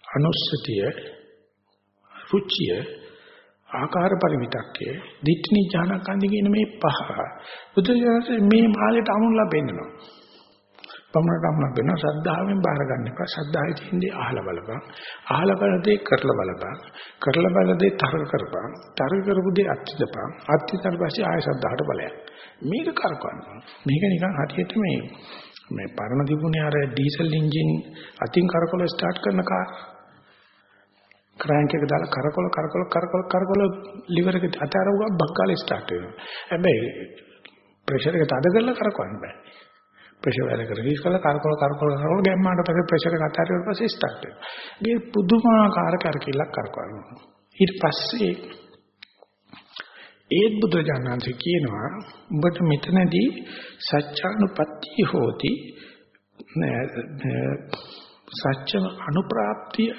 අනුස්සතිය, රුචිය, ආකාර පරිවිතක්කය, දිට්ඨි ඥානකන්දි කියන මේ පහ බුදුසසුනේ මේ මාළේට අමුණලා පෙන්නනවා. පමණට අමුණලා පෙන්නන ශ්‍රද්ධාවෙන් බාර ගන්න එපා. ශ්‍රද්ධාවේ තියෙන්නේ අහලා බලපන්. අහලා බලදේ කරලා බලපන්. කරලා බලදේ තර්ක කරපන්. තර්ක කරපු දේ අත්‍යදපන්. අත්‍යතර පස්සේ ආය ශ්‍රද්ධාවට බලයක්. මේක කරකවන්න. මේක නිකන් හරියට මේ මේ පරණ තිබුණේ අර ඩීසල් එන්ජින් අතින් කරකවල ස්ටාර්ට් කරන කාර්. ක්‍රෑන්ක් එක දාලා කරකවල කරකවල කරකවල කරකවල liver එක අතාරුවා බක්කාලේ ස්ටාර්ට් වෙනවා. හැබැයි ප්‍රෙෂර් එක තද කරලා කරකවන්න බෑ. ප්‍රෙෂර් වැඩ කර රීස් කරලා කරකවල කරකවල කරකවල ගැම්මාට පස්සේ ප්‍රෙෂර් එක අතාරියට පස්සේ ස්ටාර්ට් වෙනවා. මේ පුදුමාකාර කරකිල්ලක් කරකවනවා. ඊට පස්සේ ඒත් බුදුජානන්සේ කියනවා උඹට මෙතනදී සත්‍යානුපත්තිය හෝති සත්‍ය අනුප්‍රාප්තිය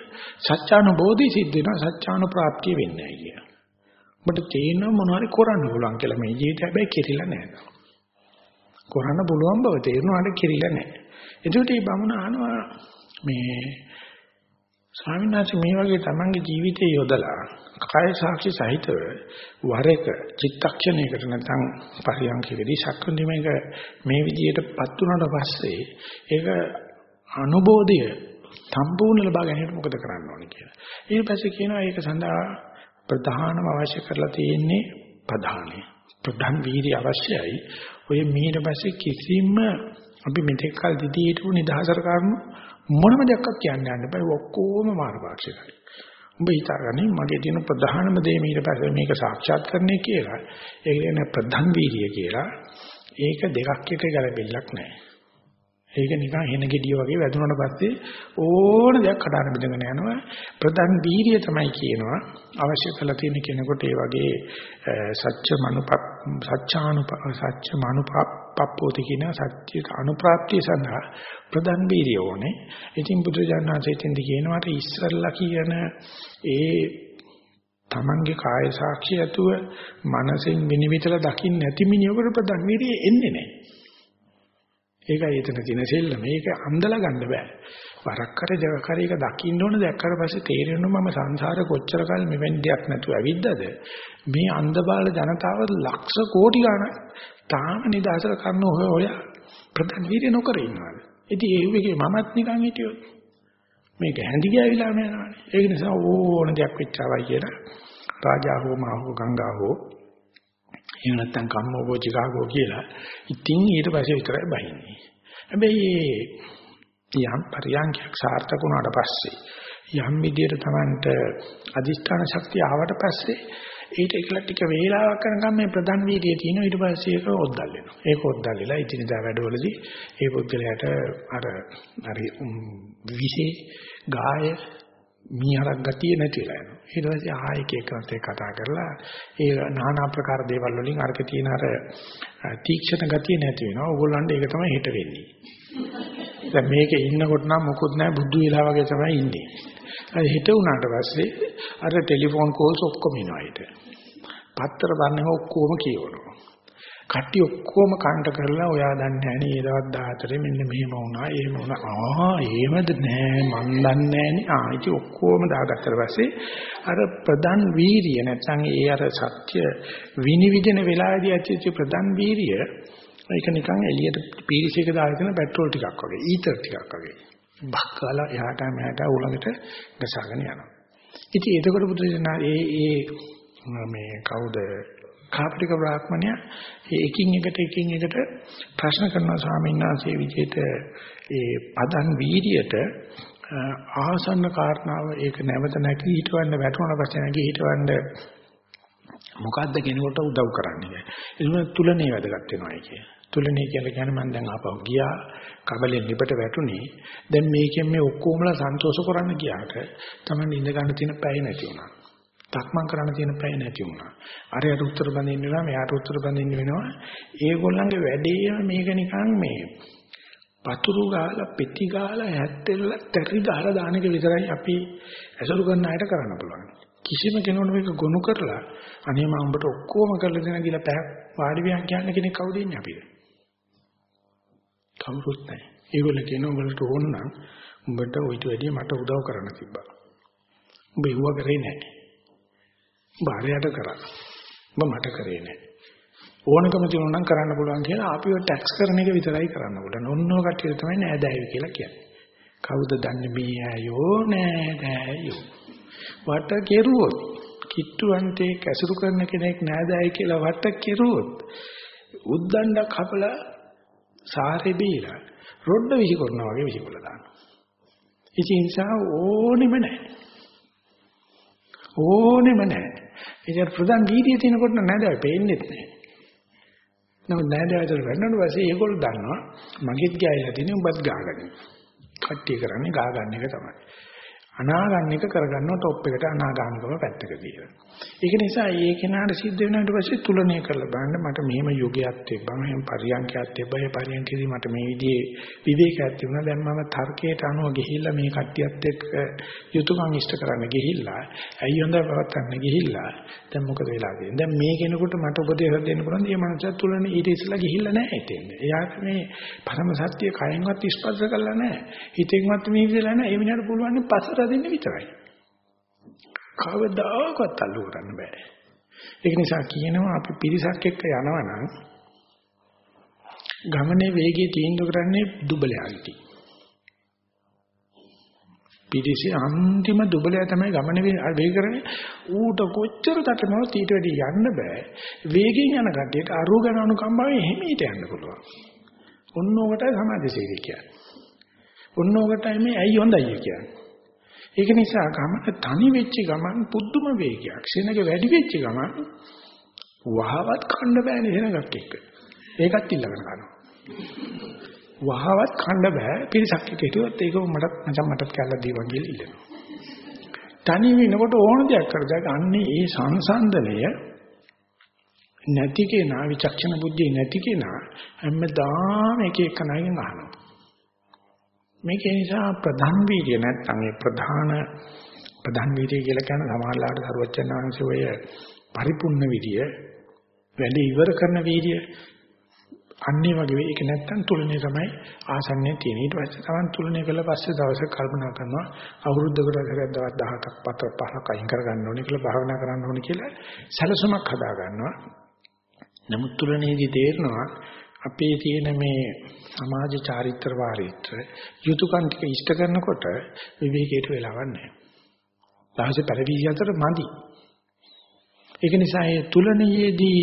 සත්‍යානුබෝධි සිද්ධ වෙනවා සත්‍යානුප්‍රාප්තිය වෙන්නේ නැහැ කිය. උඹට තේරෙනව මොනවාරි කරන්න පුළුවන් කියලා මේ ජීවිතය හැබැයි කෙරිලා නැහැ. කරන්න පුළුවන් බව තේරෙනවාට කෙරිලා නැහැ. එතකොට මේ බමුණ අහනවා මේ ස්වාමීන් වහන්සේ මේ වගේ තමන්ගේ ජීවිතය යොදලා කාය සාක්ෂි සහිතව වර එක චිත්තක්ෂණයකට නැත්නම් පරියන්කේදී සක්කුන්දිමේක මේ විදිහටපත් වුණාට පස්සේ ඒක අනුබෝධය සම්පූර්ණ ලබා ගැනීමට මොකද කරන්න ඕනේ කියලා. ඊට පස්සේ කියනවා ඒක සඳහා ප්‍රධානම අවශ්‍ය කරලා තියෙන්නේ ප්‍රධානයි. ප්‍රධාන වීර්ය අවශ්‍යයි. ඔය මීට පස්සේ කිසිම අපි මෙතෙක් කල් දිදී හිටපු නිදහසර කරුණු මොනම දෙයක් කියන්න යන්න බෑ ඔක්කොම මාර්ගාක්ෂිකයි. උඹ හිතාගන්නේ මගේ තියෙන ප්‍රධානම දේ ඊට පස්සේ මේක සාක්ෂාත් කරන්නේ කියලා. ඒ කියන්නේ ප්‍රධාන වීර්ය කියලා. ඒක දෙකක් එක ගැලපෙල්ලක් නැහැ. ඒක නිකන් හෙන ගෙඩිය වගේ වැදුනට පස්සේ ඕන දෙයක් කඩාන බිඳගෙන යනවා. ප්‍රධාන වීර්යය තමයි කියනවා. අවශ්‍ය කරලා තියෙන කෙනෙකුට ඒ වගේ සත්‍ය මනුප සත්‍යානුප සත්‍ය මනුපප්පෝති කියන සත්‍ය අනුප්‍රාප්තිය සඳහා ප්‍රධාන වීර්යය ඕනේ. ඉතින් බුදුජානනාථයෙන් කියනවාට ඉස්සල්ලා කියන ඒ තමන්ගේ කාය සාක්ෂිය ඇතුව මනසෙන් විනිවිදලා දකින්න නැති මිනිහෙකුට ප්‍රධාන වීර්යය එන්නේ නැහැ. ඒකයි එතන තියෙන සෙල්ල මේක අන්දලා ගන්න බෑ. වරක් කර දෙක කර එක දකින්න ඕන දැක්කට පස්සේ තේරෙනවා මම සංසාර කොච්චර කල් මෙවැනි දෙයක් නැතුව ඇවිද්දද? මේ අන්ධබාල ජනතාව ලක්ෂ කෝටි ගණන් තාම නිදාසල කරන ඔය ඔය ප්‍රධාන වීර්ය නොකර ඉන්නවාද? ඉතින් ඒ වගේ මමත් නිකන් හිටියොත් මේක හැඳි ගෑවිලා යනවානේ. ඒක නිසා ඕන දෙයක් වෙච්චාවයි කියලා. රාජා හෝ මහ හෝ ගංගා හෝ එහෙම නැත්නම් කම්මෝගෝ චිකාගෝ කියලා. ඉතින් ඊට පස්සේ විතරයි බහින්නේ. හැබැයි යම් පරියන්ඛයක් සාර්ථක වුණාට පස්සේ යම් විදියට Tamanට අදිෂ්ඨාන ශක්තිය ආවට පස්සේ ඊට එකලා ටික වේලාවක් කරනකම් මේ ප්‍රධාන වීර්යය තියෙනවා ඊට පස්සේ ඒක ඔද්දල් වෙනවා. ඒක ඔද්දල් වෙලා ඉතිනිදා වැඩවලදී ඒ පුද්ගලයාට අර හරි විශේෂ ගාය මීහරක් ගතිය නැතිලා යනවා. ඊට පස්සේ ආයෙක එකකට කතා කරලා ඒ নানা ආකාර දේවල් වලින් අරක තියෙන අර තීක්ෂණ ගතිය නැති වෙනවා. ඕගොල්ලන්ට ඒක තමයි හිට වෙන්නේ. දැන් මේකේ ඉන්නකොට නම් මොකුත් නැහැ බුද්ධ විලා වගේ තමයි ඉන්නේ. අර හිට වුණාට පස්සේ අර ටෙලිෆෝන් කෝල්ස් ඔක්කොම එනවා ඊට. පත්‍ර බන්නේ ඔක්කොම කියවනවා. කට්ටි ඔක්කොම කන්ට කරලා ඔයා දන්නේ නැහැ නේ ඒ දවස් 14 මෙන්න මෙහෙම වුණා එහෙම වුණා. ආ එහෙමද? නෑ මන් දන්නේ නෑනේ. ආ ඉතින් ඔක්කොම දාගත්තට පස්සේ අර ප්‍රධාන වීරිය නැත්නම් ඒ අර සත්‍ය විනිවිදන වෙලාවේදී ඇතිවෙච්ච ප්‍රධාන වීරිය ඒක නිකන් එළියට පීරිසයක දාලා තියෙන පෙට්‍රෝල් ටිකක් වගේ ඊතර් ටිකක් වගේ. බක්කලා එහාට මෙහාට උලඟට ගසාගෙන යනවා. ඉතින් එතකොට බුදු දනා ඒ ඒ මේ කවුද? කාපටික බ්‍රාහ්මණයා එකින් එකට එකින් එකට ප්‍රශ්න කරනවා ස්වාමීන් වහන්සේ විදිහට ඒ පදන් වීර්යයට ආසන්න කාරණාව ඒක නැවත නැති හිටවන්න වැටුණා පස්සේ නැගී හිටවන්න මොකද්ද කෙනෙකුට උදව් කරන්නේ ඒක තුලනේ වැදගත් වෙනවා කිය. තුලනේ කියලා කියන්නේ මම දැන් ආපහු ගියා කබලෙන් ලිපට වැටුනේ දැන් මේකෙන් මේ ඔක්කොමලා සන්තෝෂ කරන්න ගියාට තමයි ඉඳ ගන්න තියෙන පැය නැති වුණා. තක්මන් කරන්න තියෙන පැය නැති වුණා. අරයට උත්තර බඳින්න වෙනවා, මෙයාට උත්තර බඳින්න වෙනවා. ඒගොල්ලන්ගේ වැඩේ මේක නිකන් මේ පතුරු ගාලා පෙති ගාලා හැත්තෙල්ල තරි ගාලා දාන එක විතරයි අපි ඇසුරු කරන අයට කරන්න පුළුවන්. කිසිම කෙනෙකුට මේක ගොනු කරලා අනේ මම උඹට ඔක්කොම කරලා දෙන කියලා පැයක් වාඩි වියන් කියන්න කෙනෙක් කවුද ඉන්නේ අපිට? කවුරුත් නැහැ. ඒගොල්ලෝ කියන උඹලට ඕන නම් උඹට ඔයිට වැඩිය මට උදව් කරන්න තිබ්බා. උඹ ඉව කරේ නැහැ. උඹ අරයට කරා. උඹ මට කරේ නැහැ. ඕනකම තියුණා නම් කරන්න පුළුවන් කියලා ආපිව ටැක්ස් කරන එක විතරයි කරන්න පුළුවන්. ඔන්නෝ කට්ටිය තමයි නෑදෑයෝ කියලා කියන්නේ. කවුද දන්නේ මේ අයෝ නෑදෑයෝ. වට කෙරුවොත් කිට්ටුවන්තේ කැසුරු කරන කෙනෙක් නෑදෑයි කියලා වට කෙරුවොත් උද්දණ්ඩක් හපලා සාරේ බීලා රොඩ විසිකරනවා වගේ විසිකරලා දානවා. ඉතින් ඒ නිසා ඕනෙම නැහැ. ඕනෙම නැහැ. ඉතින් ප්‍රධාන වීදියේ තියෙනකොට නෑදෑය පේන්නේ නැහැ. නමුත් නෑදෑයතර වෙන්නට පස්සේ ඒගොල්ලෝ දන්නවා මගෙත් ගෑයලා තියෙන උඹත් ගාගන්න. කට්ටිය කරන්නේ ගා ගන්න එක තමයි. අනාගන්න එක කරගන්නවා টොප් එකට අනාගාමිකව පැත්තක තියලා. ඒක නිසා ඒ කෙනාට සිද්ධ වෙනාට පස්සේ තුලණය කරලා බලන්න මට මෙහෙම යෝගයක් තිබ්බා මෙහෙම පරියන්කයක් තිබ්බා ඒ පරියන්කේදී මට මේ විදිහේ විවේකයක් තිබුණා. දැන් මම තර්කයට අනුව ගිහිල්ලා මේ කට්ටියත් එක්ක යුතුයකම් ඉෂ්ට කරන්න ගිහිල්ලා ඇයි හොඳ පවත්න්න ගිහිල්ලා? දැන් මොකද වෙලා තියෙන්නේ? දැන් මේ කෙනෙකුට මට උපදේශ දෙන්න පුළුවන් මේ මනුස්සයා තුලනේ ඊට ඉස්සලා ගිහිල්ලා නැහැ හිතෙන් එයාට මේ පරම සත්‍ය කයෙන්වත් ස්පර්ශ කරලා නැහැ. හිතෙන්වත් මේ විදිහලා නැහැ. ඒ විනාඩ පුළුවන් පස්සට දෙන්න විතරයි කවදාකවත් අල්ලු කරන්න බෑ. ඒක නිසා කියනවා අපි පිරිසක් එක්ක යනවා නම් ගමනේ වේගය තීන්දුව කරන්නේ දුබලයාගේ. පිරිසේ අන්තිම දුබලයා තමයි ගමනේ වේග කරන්නේ. ඌට කොච්චර තටමවත් ඊට වැඩි යන්න බෑ. වේගයෙන් යන කට්ටියට අරු ගන්න අනුකම්පාවෙන් හිමීට යන්න පුළුවන්. ඔන්න ඔකටයි සමාජශීලී කියන්නේ. ඔන්න ඔකටයි මේ ඇයි හොඳයි කියන්නේ. ඒක නිසා ගමන තනි වෙච්ච ගමන් පුදුම වේගයක්. සෙනග වැඩි වෙච්ච ගමන් වහවත් කන්න බෑනේ සෙනගක් එක්ක. ඒකත් ඉල්ලගෙන කරනවා. වහවත් කන්න බෑ පිරිසක් එක්ක හිටියොත් ඒක මටත් මචං මටත් කැල්ල දීවන් කියලා ඉල්ලනවා. තනි වෙනකොට ඕන දෙයක් කරದಾಗ අන්නේ ඒ සංසන්දනය නැති කෙනා විචක්ෂණ බුද්ධිය නැති කෙනා හැමදාම එක එක නයින් අහනවා. මේක නිසා ප්‍රධාන වීර්ය නැත්නම් ඒ ප්‍රධාන ප්‍රධාන වීර්ය කියලා කියන සමාහලාට සරුවචනාංශය ඔය පරිපූර්ණ වීර්ය වැඩි ඉවර කරන වීර්ය අන්නේ වගේ ඒක නැත්තම් තුලනේ තමයි ආසන්නයේ තියෙන. ඊට පස්සේ තමන් තුලනේ කළා පස්සේ දවසක් කල්පනා කරනවා අවුරුද්දකට සැරයක් දවස් 10ක් පතර පහක් අයින් කර ගන්න ඕනේ කියලා භාවනා කරන්න ඕනේ කියලා සැලසුමක් හදා ගන්නවා. නමුත් තුලනේදී තේරෙනවා අපේ තියෙන මේ සමාජ චාරිත්‍ර වාරීත්‍ර යුතුයකම් ටික ඉෂ්ට කරනකොට විවේකයට වෙලාවක් නැහැ. දහසේ පරිවිය අතර මදි. ඒක නිසා මේ තුලණයේදී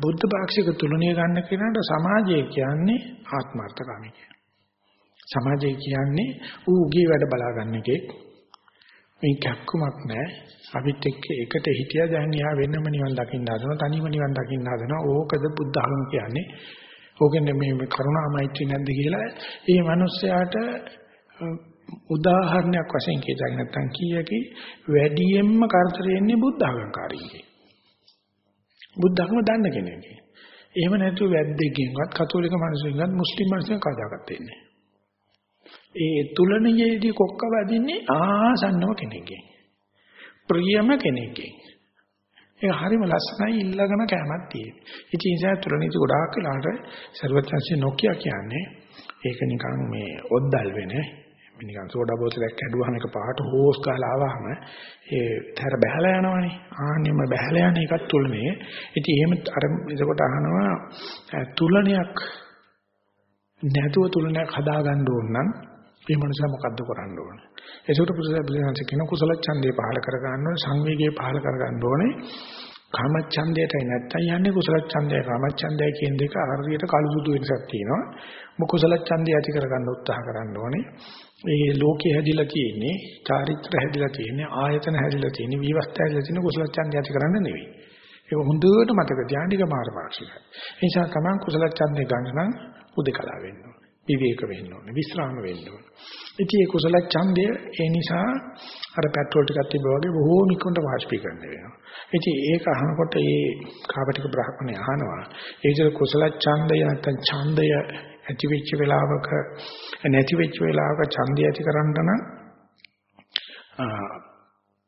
බුද්ධ පාක්ෂික තුලණය ගන්න කෙනාට සමාජය කියන්නේ ආත්මార్థකාමී කියන. සමාජය කියන්නේ ඌගේ වැඩ බලා ගන්න එකේ මේ කැක්කුමක් නැහැ. අපිත් එක්ක එකට හිටියා දැන් එයා වෙනම නිවන් දකින්න හදනවා තනියම නිවන් දකින්න හදනවා ඕකද බුද්ධ ධර්ම කියන්නේ ඕකෙන් මේ කරුණා මෛත්‍රී නැද්ද කියලා. ඒ මිනිස්යාට උදාහරණයක් වශයෙන් කියතයි නැත්තම් කීයකි? වැඩියෙන්ම කරදරෙන්නේ බුද්ධ අගංකාරීගේ බුද්ධ ධර්ම දන්න කෙනෙක්ගේ. එහෙම නැතුව වැද්දෙක්ගෙන්වත් කතෝලික මිනිස්සුන්ගෙන්වත් මුස්ලිම් මිනිස්සුන් කදාගත් වෙන්නේ ඒ තුලණයේදී කොක්ක වදින්නේ ආසන්නව කෙනෙක්ගෙන් ප්‍රියම කෙනෙක්ගෙන් ඒක හරිම ලස්සනයි ඉල්ලගෙන කැමක් තියෙන. ඉතින් ඒ නිසා තුරණීති ගොඩාක් වෙලාට ਸਰවඥාන්සේ නොකිය කියන්නේ ඒක නිකන් මේ ඔද්දල් වෙන නිකන් සෝඩා බෝතලයක් ඇදුවාම එක පාට හෝස් ගාලා ආවම ඒ තර බහැලා යනවනේ. ආන්නෙම බහැලා යන එකත් තුලනේ. ඉතින් එහෙම අර එතකොට අහනවා තුලනයක් නැතුව තුලනයක් හදාගන්න ඕන නම් මේ මනුස්සයා මොකද්ද කරන්න ඕනේ? ඒකට පුරුෂයන්ස කියන කුසල ඡන්දේ පහල කර ගන්න ඕනේ, සංවේගය පහල කර ගන්න ඕනේ. කාම ඡන්දයටයි නැත්තම් යන්නේ කුසල ඡන්දය කාම ඡන්දය කියන දෙක හරියට කලුසුදු වෙනසක් තියෙනවා. මොක කුසල ඡන්දය ඇති කර ගන්න උත්සාහ කරන්න ඕනේ. ඒ ලෝකේ හැදිලා තියෙන්නේ, චාරිත්‍ර හැදිලා තියෙන්නේ, ආයතන හැදිලා තියෙන්නේ, විවස්ථා හැදිලා තියෙන්නේ කුසල ඡන්දය ඇති කරන්න නෙවෙයි. ඒක හොඳට මතක තියාගන්න මාර්ගපාක්ෂිකයි. ඒ නිසා තමයි කුසල ඡන්දේ ගන්න නම් උදේකලා වෙන්න ඕනේ. විවේක වෙන්න ඕනේ, විස්රාම වෙන්න ඕනේ. ඉතින් ඒ කුසල ඡන්දය ඒ නිසා අර පෙට්‍රෝල් ටිකක් තිබ්බා වගේ බොහෝම ඉක්මනට වාෂ්පීකරණය වෙනවා. ඉතින් ඒක අහනකොට ඒ කාපටික බ්‍රහ්මණය අහනවා. ඒ විතර කුසල ඡන්දය නැත්නම් ඡන්දය ඇති වෙච්ච වෙලාවක නැති වෙච්ච වෙලාවක ඡන්දය ඇති කරන්න නම්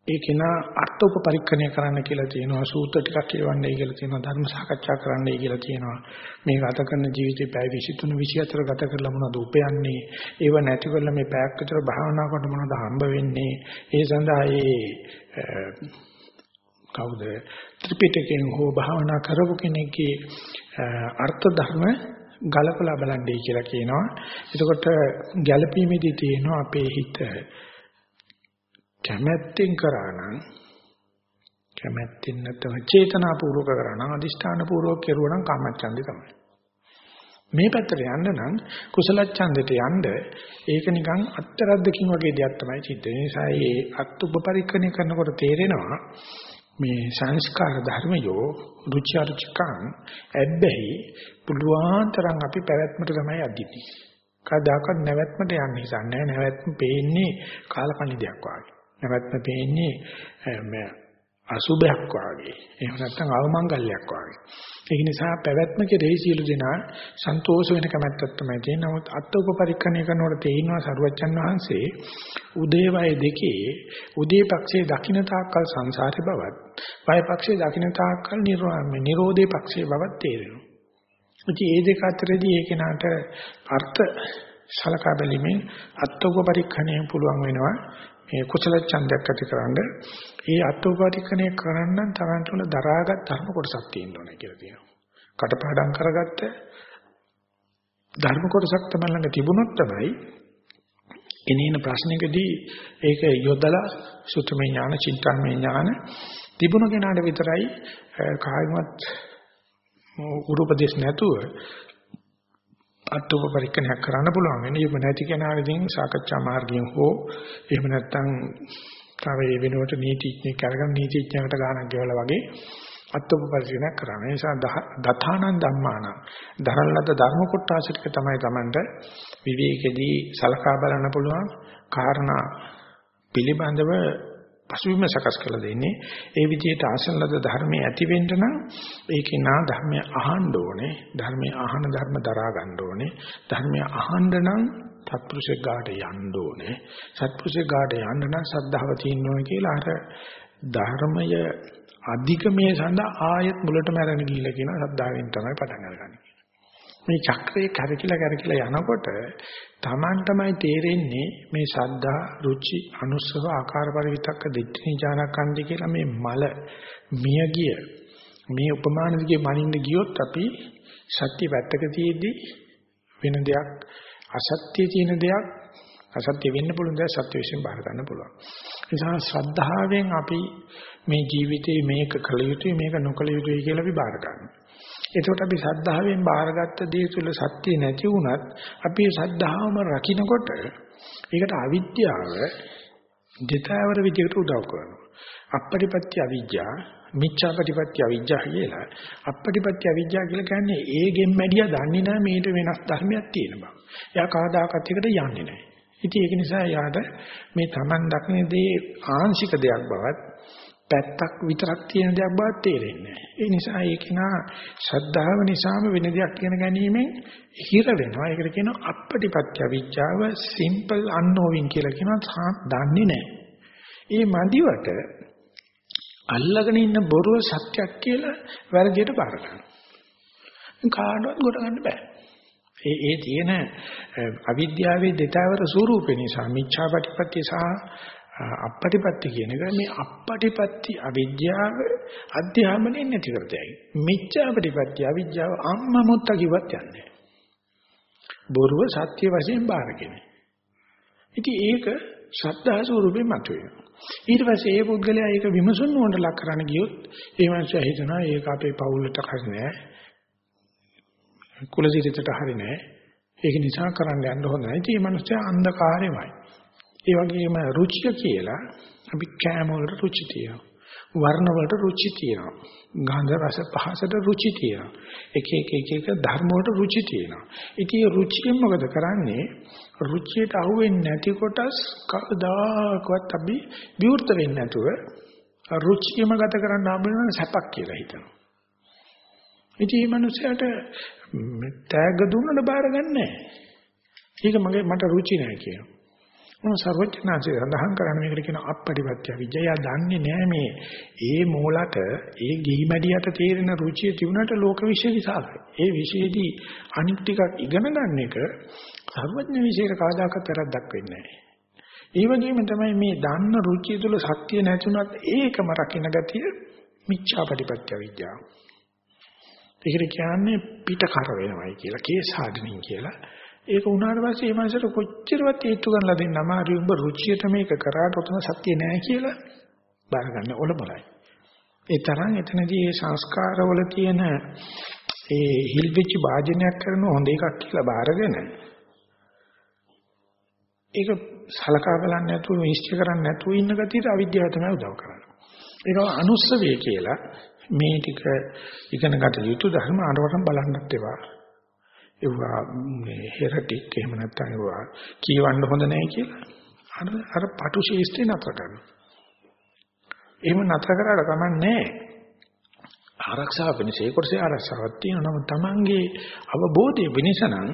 ඒක නා අර්ථෝපපරික්ෂණය කරන්න කියලා තියෙනවා සූත්‍ර ටිකක් කියවන්නයි කියලා තියෙනවා ධර්ම සාකච්ඡා කරන්නයි කියලා තියෙනවා. මේ ගත කරන ජීවිතේ පැය 23 24 ගත කරලා මොනවද උපයන්නේ? ඒව නැති කරලා මේ පැයක් විතර භාවනා කරනකොට මොනවද හම්බ වෙන්නේ? ඒ සඳහා ඒ කවුද? ත්‍රිපිටකයෙන් හෝ භාවනා කරපු කෙනෙක්ගේ අර්ථ ධර්ම ගලපලා බලන්නයි කියලා කියනවා. එතකොට ගැළපීමේදී තියෙනවා අපේ හිත කැමැත්තෙන් කරා නම් කැමැත්තෙන් නැත්නම් චේතනාපූර්වක කරා නම් අදිෂ්ඨාන පූර්වක කෙරුවා නම් කාමච්ඡන්දේ තමයි. මේ පැත්තට යන්න නම් කුසල ඡන්දෙට යන්න ඒක නිකන් අත්තරද්දකින් වගේ දෙයක් තමයි සිද්ධ වෙන්නේ. ඒ නිසා මේ අත්ුබ පරික්ෂණය කරනකොට තේරෙනවා මේ සංස්කාර ධර්මයෝ රුචි අරුචිකං ඇබ්බැහි පුළුවන් තරම් අපි පැවැත්මට තමයි අදින්නේ. කවදාකවත් නැවැත්මට යන්න හිතන්නේ නැවැත්ම පේන්නේ කාලකණ්ණියක් වගේ. නැවැත්ම පේන්නේ අසුභයක් වාගේ. එහෙම නැත්නම් අවමංගල්‍යයක් වාගේ. ඒක නිසා පැවැත්ම කෙරෙහි සියලු දෙනා සන්තෝෂ වෙන කැමැත්තක් තමයි තියෙන්නේ. නමුත් අත්ෝප පරික්ෂණය කරනකොට තේිනවා සරුවච්චන් වහන්සේ උදේවය දෙකේ උදේ පක්ෂයේ දකින්න තාක්කල් සංසාරේ බවත්, වය පක්ෂයේ දකින්න තාක්කල් නිරෝධේ පක්ෂයේ බවත් තේරෙනවා. ඉතින් මේ දෙක අතරදී ඒ කෙනාට අර්ථ සලකා බැලීමෙන් අත්ෝප පරික්ෂණය පුළුවන් වෙනවා. මේ කුසල ඡන්දයක් ඇතිකරනද ඒ අත්ෝපාදිකණය කරන්න තරන්ට උන දරාගත් ධර්ම කොටසක් තියෙන්න ඕනේ කියලා කියනවා. කටපාඩම් කරගත්ත ධර්ම කොටසක් තමයි ළඟ තිබුණොත් තමයි එනේන ප්‍රශ්නකදී ඒක යොදලා සුතමේ ඥාන, චින්තාමේ ඥාන තිබුණ කෙනාට විතරයි කායිමත් උරුපදේශ නැතුව අත්ෝප පරීක්ෂණයක් කරන්න පුළුවන් වෙන්නේ. එහෙම නැති කෙනාගෙන් සාකච්ඡා මාර්ගයෙන් හෝ එහෙම නැත්නම් තව ඒ වෙනුවට නීතිඥයෙක් අරගෙන නීතිඥයකට ගානක් ගෙවලා වගේ අත්ෝප පරීක්ෂණයක් කරන්න. ඒ නිසා දතානන් ධම්මාන දරලද ධර්ම කොටාසික තමයි Tamanට විවේකෙදී සලකා බලන්න පුළුවන් කාරණා පිළිබඳව පසුබිම සකස් කරලා දෙන්නේ. ඒ විදිහට ආසන්නද ධර්මයේ ඇති වෙන්න නම් ඒකේ නා ධර්මය අහන්න ඕනේ. ධර්මයේ අහන ධර්ම දරා ගන්න ඕනේ. ධර්මය අහන්න නම් සත්පුරුෂෙක් ගාට යන්න ඕනේ. සත්පුරුෂෙක් ගාට යන්න නම් සද්ධාව තියෙන්න ඕනේ කියලා අර ධර්මය අධිකමේ සඳහා ආයත් මුලටම අරගෙන ගිහිල්ලා කියන සද්ධාවෙන් තමයි පටන් අරගන්නේ. මේ චක්‍රයේ කරකිලා කරකිලා යනකොට Taman තේරෙන්නේ මේ සද්දා රුචි අනුස්සව ආකාර පරිවිතක්ක දෙත්‍ත්‍නි ඥානකන්දි කියලා මේ මල මියගිය මේ උපමාන දිගේ මනින්න ගියොත් අපි සත්‍ය පැත්තක තියේදී වෙන දෙයක් අසත්‍ය තියෙන දෙයක් අසත්‍ය වෙන්න පුළුවන් දෙයක් සත්‍ය විශ්ෙන් බාර ගන්න පුළුවන්. ඒ නිසා ශ්‍රද්ධාවෙන් අපි මේ ජීවිතේ මේක කළ යුතුයි මේක නොකළ යුතුයි කියලා අපි බාර ගන්නවා. එතකොට අපි සද්ධාවෙන් බාරගත්ත දේ තුළ සත්‍ය නැති වුණත් අපි සද්ධාවම රකින්නකොට ඒකට අවිද්‍යාව දෙතවර විදිහට උදව් කරනවා. අපපටිපත්‍ය අවිජ්ජා, මිච්ඡාපටිපත්‍ය අවිජ්ජා කියලා. අපපටිපත්‍ය අවිජ්ජා කියලා කියන්නේ ඒ ගෙම්මැඩියා දන්නේ නැහැ මේට වෙනස් ධර්මයක් තියෙන බව. එයා කවදාකවත් එකට යන්නේ නැහැ. ඉතින් ඒක නිසා යාට මේ Taman දකින දේ ආංශික දෙයක් බවත් පැත්තක් විතරක් තියෙන දෙයක් බව තේරෙන්නේ ඒ නිසා ඒක නා ශ්‍රද්ධාව නිසාම වෙන දෙයක් කියන ගැනීමෙන් හිර වෙනවා. ඒකට කියනවා අපපටිපත්‍ය විචාව සිම්පල් අන්නෝවින් කියලා කියනවා දන්නේ නැහැ. ඒ මදිවට අල්ලගෙන ඉන්න බොරුව සත්‍යක් කියලා වැරදියට බාර ගන්නවා. කාටවත් ගොඩ ගන්න බෑ. ඒ ඒ තියෙන අවිද්‍යාවේ දෙතවර ස්වરૂපේ නිසා මිච්ඡාපටිපත්‍ය සහ අපපටිපත්ති කියන එක මේ අපපටිපත්ති අවිද්‍යාව අධ්‍යාමණයෙන් නැති කරතයි. මිච්ඡාපටිපත්ති අවිද්‍යාව අම්ම මුත්ත කිව්වත් යන්නේ. බොරුව සත්‍ය වශයෙන් බාරගෙන. ඉතින් ඒක ශ්‍රද්ධා ස්වරූපේ මතුවෙනවා. ඊට පස්සේ ඒ පුද්ගලයා ඒක විමසුන් නොවන්න ලක් කරන්න ගියොත් ඒ මනුස්සයා හිතනවා ඒක අපේ පවුලට හරි නෑ. කුලසිරිතට හරි නෑ. ඒක නිසා කරන්න යන්න හොඳ නැහැ. ඉතින් මේ මනුස්සයා අන්ධකාරෙමයි. ඒ වගේම රුචිය කියලා අපි කෑම වලට රුචි තියෙනවා. වර්ණ වලට රුචි තියෙනවා. ගන්ධ රස පහසට රුචි තියෙනවා. එක එක එක එක ධර්ම වලට රුචි තියෙනවා. ඉතින් රුචියෙන් මොකද කරන්නේ? රුචියට අහු වෙන්නේ නැති කොටස් කවදාකවත් අපි විවෘත වෙන්නේ නැතුව රුචියම ගත කරන්න හම්බ වෙන සැපක් කියලා හිතනවා. ඉතින් මේ මිනිස්සයාට තෑග්ග දුන්නට බාර ගන්නෑ. ඒක මගේ මට රුචි නෑ කියනවා. මොන සර්වඥාන්සේ සඳහන් කරන්නේ මේකට කියන අපපටිපත්‍ය විජය දන්නේ නෑ මේ ඒ මූලට ඒ ගිහි මැඩියට තේරෙන රුචිය තිබුණාට ලෝක විශ්ය විසාලයි. ඒ විශ්යේදී අනිත් ටිකක් ඉගෙන ගන්න එක සර්වඥ විශ්යයට කවදාකවත් වැරද්දක් වෙන්නේ නෑ. ඒ වගේම තමයි මේ දන්න රුචිය තුළ සත්‍ය නැතුණත් ඒකම රකින්න ගතිය මිච්ඡාපටිපත්‍ය විද්‍යාව. ඒකට කියන්නේ පිට කර වෙනවයි කියලා කේසාඩනින් කියලා. ඒක උනාට පස්සේ මේ මනසට කොච්චරවත් හේතු ගන්නලා දෙන්න අමාරුයි උඹ රුචියට මේක කරාට උතන සත්‍ය නෑ කියලා බාර ගන්න ඔලබලයි. ඒ තරම් එතනදී මේ සංස්කාරවල තියෙන ඒ හිල්විච්ච වාජනයක් කරන හොඳ එකක් කියලා බාරගෙන ඒක සලකා බලන්නේ නැතුව නිශ්චය කරන්නේ නැතුව ඉන්න ගතියට අවිද්‍යාව තමයි උදව් කරන්නේ. ඒක අනුස්සවේ කියලා මේ ටික ඉගෙන ගන්න යුතු ධර්ම අරවටම බලන්නත් ඒවා. ඒවා මේ හෙරටික් එහෙම නැත්නම් ඒවා කියවන්න හොඳ නැහැ කියලා. අර අර පටු ශේෂ්ඨේ නතර කරනවා. එහෙම නතර කරාට කමන්නේ ආරක්ෂාව වෙනස ඒකොටසේ ආරක්ෂාවක් තියෙනවා. නමුත් Tamange අවබෝධය වෙනස නම්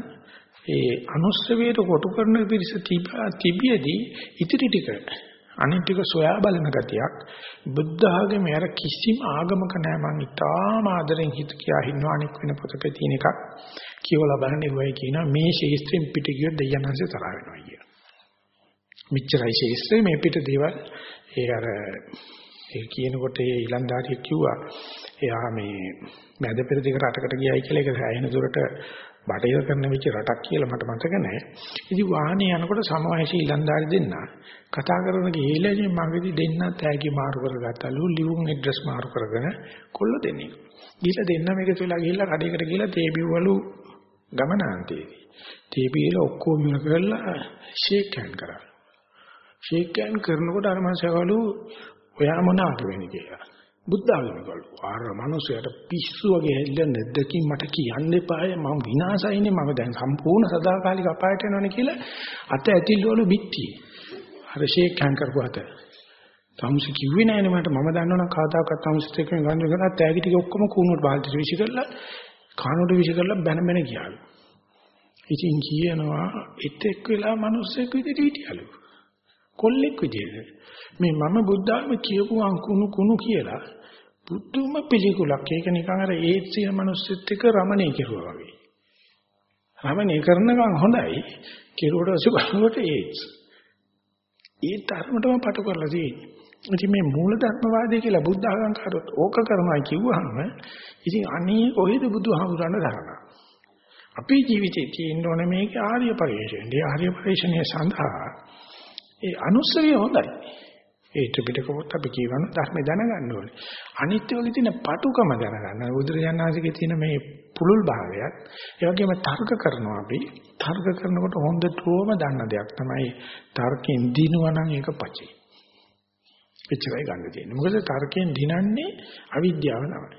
ඒ අනුස්සවයට කොටු කරන පිරිස තිබියදී ඉතිරි ටික අනිත් ටික සොයා බලන ගතියක් බුද්ධ ආගමේ අර කිසිම ආගමක නැහැ මං ඉතාම ආදරෙන් හිත කියා හින්නවා අනික් වෙන පොතක තියෙන එකක් කියවලා බලන්නේ වෙයි කියනවා මේ ශේස්ත්‍රයෙන් පිට ගියොත් දෙයයන්anse තරහ වෙනවා කියන. මිච්චරයි ශේස්ත්‍රේ මේ පිට දේවල් ඒ අර ඒ කියනකොට ඒ ඊලන්දාරිය කිව්වා එයා මේ මැද පෙරදිග රටකට ගියයි කියලා ඒක සෑහෙන දුරට බටහිර කරන වෙච්ච රටක් කියලා මට මතක නැහැ. ඉතින් වාහනේ යනකොට සමවයසී ඊලන්දාරි දෙන්න කතා කරන ගිහිල්ලා ඉතින් මගදී දෙන්න තෑගි මාරු කරගත්තලු ලියුම් ඇඩ්‍රස් මාරු කරගෙන කොල්ල දෙන්නේ. ගිහිල්ලා දෙන්න මේක තුලා ගිහිල්ලා කඩේකට ගිහිල්ලා තේ බිව්වලු ගමනාන්තයේදී. තේ බීලා ඔක්කොම ඉවර කරලා ෂේක් හෑන්ඩ් කරා. ෂේක් හෑන්ඩ් කරනකොට අර මංසකවලු ඔයා මොනවාද වෙන්නේ කියලා. බුද්ධ ආගමකවලු. ආර මිනිසයාට පිස්සු වගේ හැල්ලෙන්නේ නැද්දකින් මට කියන්න එපාය මම විනාසයිනේ මම දැන් සම්පූර්ණ සදාකාලික අපායට යනවනේ කියලා අත ඇතිල්වලු බිත්ති. අර ෂේක් හෑන්ඩ් කරපුවාට. තමුසි කිව්වේ නෑනේ මට මම දන්නවනම් කවදාකවත් තමුසිත් එක්ක ගන්න කරලා තෑගි ටික ඔක්කොම කූණුවට බාල්දිට විසි කරලා කානුවට විසි කරලා බැන බැන ගියාලු. ඉතින් කියනවා එතෙක් වෙලා මිනිස්සෙක් විදිහට හිටියලු. කොල්ලෙක් විදිහට. මේ මම බුද්ධාගම කියපු අංකුණු කුණු කියලා පුදුම පිළිකුලක්. ඒක නිකන් අර ඒඩ්ස් කියන මිනිස්සුත් එක්ක රමණේ කෙරුවා වගේ. රමණේ කරනකම් හොඳයි. කෙරුවට සුගමකට ඒඩ්ස්. ඒ ධර්මතම පටු කරලා තියෙන්නේ. ඉතින් මේ මූල ධර්මවාදී කියලා බුද්ධ ආගම් කරොත් ඕක කරනවා කිව්වහම ඉතින් අනේ කොහෙද බුදුහාමුදුරන දරනවා. අපේ ජීවිතේ තියෙන්න ඕනේ මේක ආර්ය පරිශ්‍රණය. ආර්ය පරිශ්‍රණය සඳහා ඒ අනුස්සරිය හොඳයි. ඒ ත්‍රිපිටක පොත් අපි කියවන ධර්ම දැනගන්න ඕනේ. අනිත්‍ය වල තියෙන පටුකම දැනගන්න. බුදුරජාණන් වහන්සේගේ තියෙන මේ පුලුල් භාවයත් ඒ වගේම තර්ක කරනවා අපි. තර්ක කරනකොට හොඳටම දන්න දෙයක් තමයි තර්කෙන් දිනුවා නම් ඒක පචේ. එච්චරයි ගන්න තියෙන්නේ. මොකද තර්කයෙන් දිනන්නේ අවිද්‍යාව තමයි.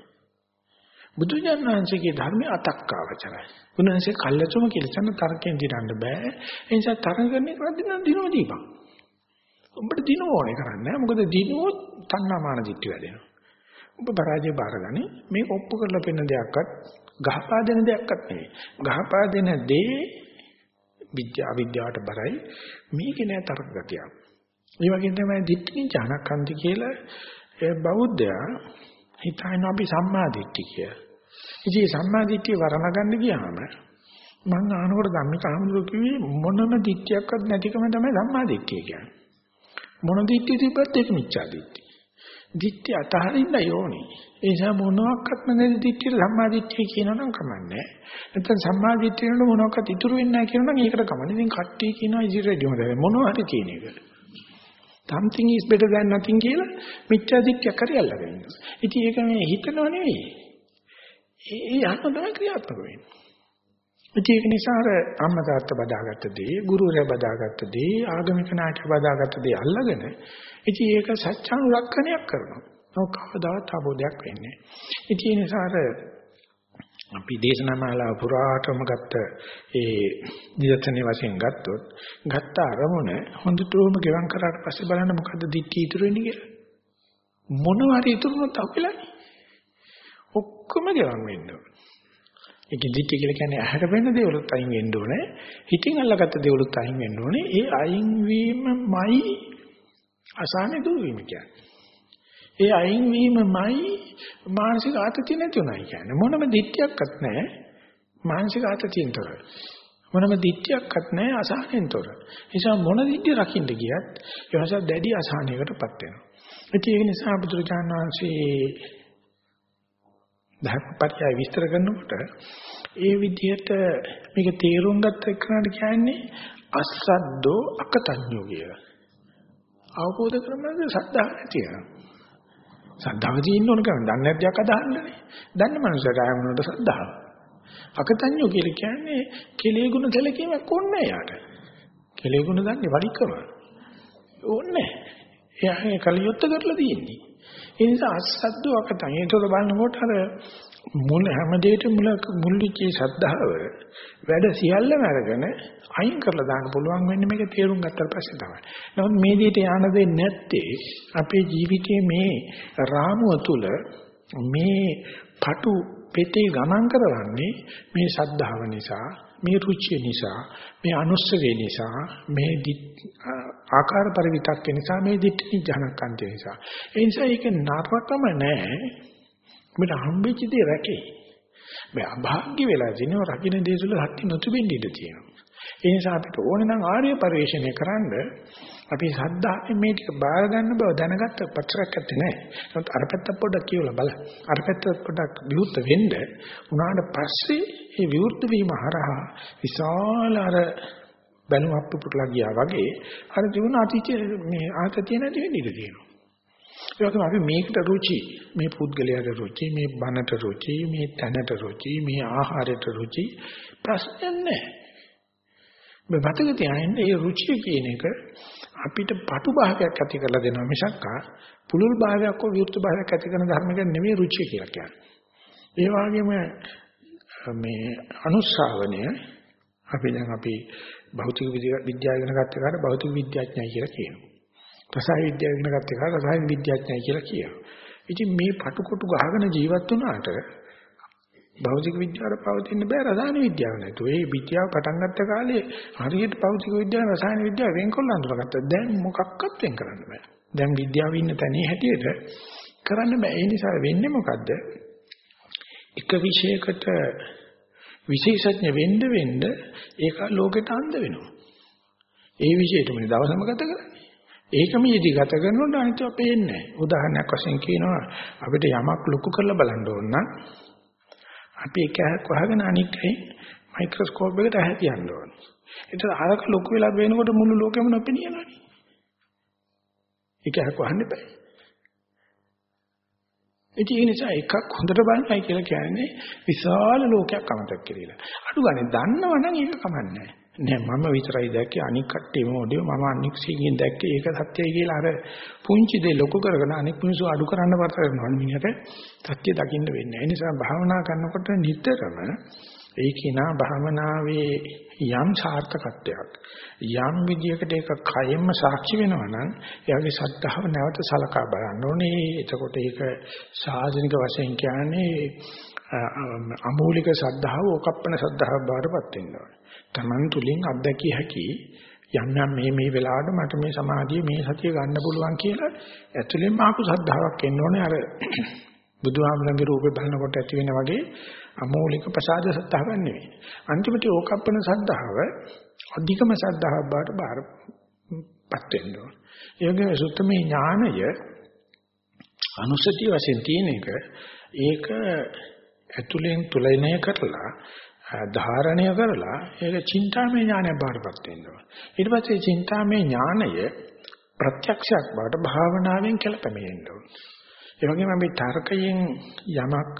බුදුජාණන් වහන්සේගේ ධර්මයේ අතක්කාවචරයි. උන්වහන්සේ කල්යතුම කියලා තන තර්කයෙන් දිනන්න බෑ. ඒ නිසා තරඟ කරන එක දිනන දිනව දීපන්. උඹට දිනව ඕනේ කරන්නේ මොකද දිනුවොත් තණ්හාමාන දිට්ඨි වැඩෙනවා. ඔබ පරාජය බාරගනි මේ ඔප්පු කරලා පෙන්න දෙයක්වත් ගහපා දෙන දෙයක්වත් නෙවෙයි. ගහපා දෙන දේ විද්‍යා විද්‍යාවට බරයි. මේකේ නෑ තර්ක ගතියක්. ඒ වගේ තමයි දිට්ඨි ඥානකන්ති කියලා ඒ බෞද්ධයා හිතන අපි සම්මා දිට්ඨි කියලා. ඉතින් සම්මා දිට්ඨිය වරණගන්න ගියාම මම අහනකොට ධම්මික අහමුදු කිව්වේ මොනම දිට්ඨියක්වත් නැතිකම තමයි සම්මා දිට්ඨිය කියන්නේ. මොන දිට්ඨිය තිබ්බත් ඒක මිච්ඡා දිට්ඨිය. දිට්ඨිය අතහරින්න යෝනි. ඒ නිසා මොනවාක්වත් නැති දිට්ඨියට සම්මා දිට්ඨිය කියනනම් කමන්නේ. නැත්නම් සම්මා දිට්ඨිය වල මොනවාක්වත් ඉතුරු වෙන්නේ නැහැ කියනනම් ඒකට කමන්නේ. ඉතින් කට්ටිය කියනවා ඉසි රෙඩි හොඳයි. මොනවා හරි කියන එක. Something is better than nothing කියලා මිත්‍යා දිට්ඨිය කරි අල්ලගෙන ඉන්නවා. ඉතින් ඒක මේ හිතනව නෙවෙයි. ඒ ඒ ආත්ම තමයි ක්‍රියාත්මක වෙන්නේ. ඒක නිසා අර අම්මා තාත්තා බදාගත්ත දේ, ගුරුවරයා බදාගත්ත දේ, ආගමික නායකයා බදාගත්ත දේ අල්ලගෙන ඉතින් ඒක සත්‍යානුලක්ෂණයක් කරනවා. නෝ කවදාවත් අවබෝධයක් වෙන්නේ නැහැ. ඉතින් ඒ නිසා අර අපි දේශනා මාලාව පුරාටම ගත්ත ඒ නිදර්ශනේ වශයෙන් ගත්තොත් ගත්ත අරමුණ හොඳටම ගෙවම් කරාට පස්සේ බලන්න මොකද්ද දික්ටි ඉතුරු වෙන්නේ කියලා. මොනවාරි ඉතුරුනොත් අපිලානේ. ඔක්කොම ගෙවන් වෙන්න ඕන. ඒක දිට්ඨිය කියලා කියන්නේ ඇහැට වෙන දේවලුත් අයින් වෙන්න ඕනේ. හිතින් අල්ලගත්ත දේවලුත් අයින් වෙන්න ඕනේ. ඒ අයින් වීමමයි අසහනේ දුරු වීම කියන්නේ. ඒ අයින් වීමමයි මානසික ආතතිය නැති උනායි කියන්නේ. මොනම දිට්ඨියක්වත් නැහැ. මානසික ආතතියෙන් තොර. මොනම දිට්ඨියක්වත් නැහැ අසහනෙන් තොර. ඒ නිසා මොන දිට්ඨිය රකින්න ගියත් ඒවස දැඩි අසහනයකටපත් වෙනවා. ඒක නිසා බුදුරජාණන් වහන්සේ ධර්මපත්‍ය විස්තර කරනකොට ඒ විදිහට මේක තේරුම් ගත්ත එක්කනට කියන්නේ අසද්දෝ අකතඤ්ඤෝ කිය. අවබෝධ කරගන්න සද්ධා නැතිය. සද්ධාව තියෙන්න ඕන කරන්නේ. දන්නේ නැති යක් අදහන්නනේ. දන්න මනුස්සයට ආයමනට සද්ධාව. අකතඤ්ඤෝ කියලා කියන්නේ කෙලේ ගුණ සැලකීමක් ඕනේ යාට. කෙලේ ගුණ දන්නේ වලිකම. ඕනේ. එයා කලියොත්ත කරලා තියෙන්නේ. ඒ නිසා අසද්දෝ අකතඤ්ඤෝ. ඒතකොට බලනකොට අර මුල හැම දෙයකම මුල මුල් විචේ ශ්‍රද්ධාව වැඩ සියල්ලම අරගෙන අයින් කරලා දාන්න පුළුවන් වෙන්නේ මේක තේරුම් ගත්තට පස්සේ තමයි. නමුත් මේ දෙයට යන්න දෙන්නේ නැත්තේ අපේ ජීවිතයේ මේ රාමුව තුල මේ පටු පෙතේ ගමන් කරවන්නේ මේ ශ්‍රද්ධාව නිසා, මේ රුචිය නිසා, මේ අනුස්සවේ නිසා, මේ ආකාර පරිවිතක්ක නිසා, මේ දිට්ඨි ජනකන්ත නිසා. ඒ නිසා ඒක නරකම නෑ. අපිට හම්බෙච්ච දේ රැකේ. මේ අභාග්‍ය වෙලා දිනව රකින්න දේ තුළ හත්ති නොතිබෙන්න ඉඩ තියෙනවා. ඒ නිසා අපිට ඕනේ නම් ආර්ය පරිශ්‍රණය කරන්න අපි සද්ධායෙන් මේ ටික බාර ගන්න බව දැනගත්ත පතරක් ඇත්තේ නැහැ. නමුත් අර පැත්ත පොඩ්ඩක් කියවලා බලන්න. අර පැත්ත පොඩ්ඩක් විවුර්ත වෙන්න උනාට පස්සේ මේ විවුර්ත වීම හරහා විශාල අර බැලුම් අප්පුපුටලා ගියා වගේ අර ජීවන අතීතයේ මේ ආතතිය නැති වෙන්න ඉඩ තියෙනවා. ඒ වගේම අපි මේකට රුචි මේ පුද්ගලයාට රුචි මේ බනට රුචි මේ තැනට රුචි මේ ආහාරයට රුචි ප්‍රශ්න නැහැ. මේ මතක තියාගන්න මේ රුචිය කියන එක අපිට පටු භාවයක් ඇති කරලා දෙනවා මිසක් පුලුල් භාවයක් හෝ විරුද්ධ භාවයක් ඇති කරන ධර්මයක නෙමෙයි රුචිය කියලා කියන්නේ. ඒ වගේම මේ අනුශාවනය අපි දැන් අපි භෞතික විද්‍යාව ඉගෙන ගත්ත කාට භෞතික විද්‍යාඥයයි කියලා කියනවා. රසායන විද්‍යාව ඉගෙන ගත්ත කාට රසායන විද්‍යාඥයයි කියලා කියනවා. ඉතින් මේ පටු කොටු ගහගෙන ජීවත් වුණාට භෞතික විද්‍යාවට පවතින්න බෑ රසායන විද්‍යාව නැතුව. ඒ විද්‍යාව පටන් ගත්ත කාලේ හරියට භෞතික විද්‍යාව රසායන විද්‍යාව වෙන්කොල්ල අඳුරගත්තා. දැන් මොකක්වත් වෙන් කරන්න බෑ. දැන් විද්‍යාව ඉන්න තැනේ හැටියට කරන්න බෑ. ඒ නිසා වෙන්නේ මොකද්ද? එක විෂයකට විශේෂඥ වෙන්න වෙන්න ඒක ලෝකෙට අන්ධ වෙනවා. ඒ විෂයටම දවසම ගත කරන්නේ. ඒකම යෙදි ගත කරනකොට අනිත් අපේ එන්නේ නැහැ. උදාහරණයක් වශයෙන් කියනවා අපිට යමක් ලොකු කරලා බලන්න ඕන නම් අපි එක ඇහක් වහගෙන අනිත් ඇයි මයික්‍රොස්කෝප් එකට ඇහ තියන්න ඕන. ඒත් අරක ලොකු වෙලා වෙනකොට මුළු ලෝකෙම නොපෙනියනවනේ. එක ඇහක් වහන්න බෑ. ඒ නිසා එකක් හොඳට බලන්නයි කියලා කියන්නේ විශාල ලෝකයක් අමතක කියලා. අඩු ගානේ දන්නවනම් ඒක කමන්නේ නෑ. මම විතරයි දැක්කේ අනික් කට්ටියම ඔඩිය මම අනික් සීගෙන් දැක්කේ ඒක සත්‍යයි කියලා අර පුංචි දේ ලොකු කරගෙන අනික් මිනිස්සු අඩු කරන්න වර්ත කරනවා. මිනිහට සත්‍ය දකින්න වෙන්නේ. ඒ නිසා භාවනා කරනකොට නිතරම ඒ කිනා භාවනාවේ යම් සාර්ථකත්වයක් යම් විදියකට ඒක කයෙන්ම සාක්ෂි වෙනවා නම් එයාගේ සද්ධාව නැවත සලකා බලන්න ඕනේ. එතකොට ඒක සාධනික වශයෙන් කියන්නේ අමූලික සද්ධාව ඕකප්පන සද්ධාව බාරපත් වෙනවා. Taman තුලින් අත්දැකිය හැකි යම් යම් මේ මේ වෙලාවට මට මේ සමාධිය මේ සතිය ගන්න පුළුවන් කියලා ඇතුලෙන්ම ආපු සද්ධාාවක් එන්න ඕනේ අර බුදුහාමරගේ රූපේ බලනකොට ඇති වෙන වගේ අමෝලික ප්‍රසාද සද්ධාවක් නෙවෙයි. අන්තිමට ඕකප්පන සද්ධාව අධිකම සද්ධාවක් බාට බාරපත් වෙන්න ඕන. ඒ වගේ සුත්තමේ ඥානය අනුසතිය වශයෙන් තියෙන එක ඒක ඇතුලෙන් තුලනය කරලා ධාරණය කරලා ඒක චින්තාමය ඥානය බාටපත් වෙන්න ඕන. ඊට පස්සේ චින්තාමය ඥානය ප්‍රත්‍යක්ෂයක් බවට භාවනාවෙන් කෙලපෙමින් ඕන. ඒ වගේම අපි තර්කයෙන් යමක්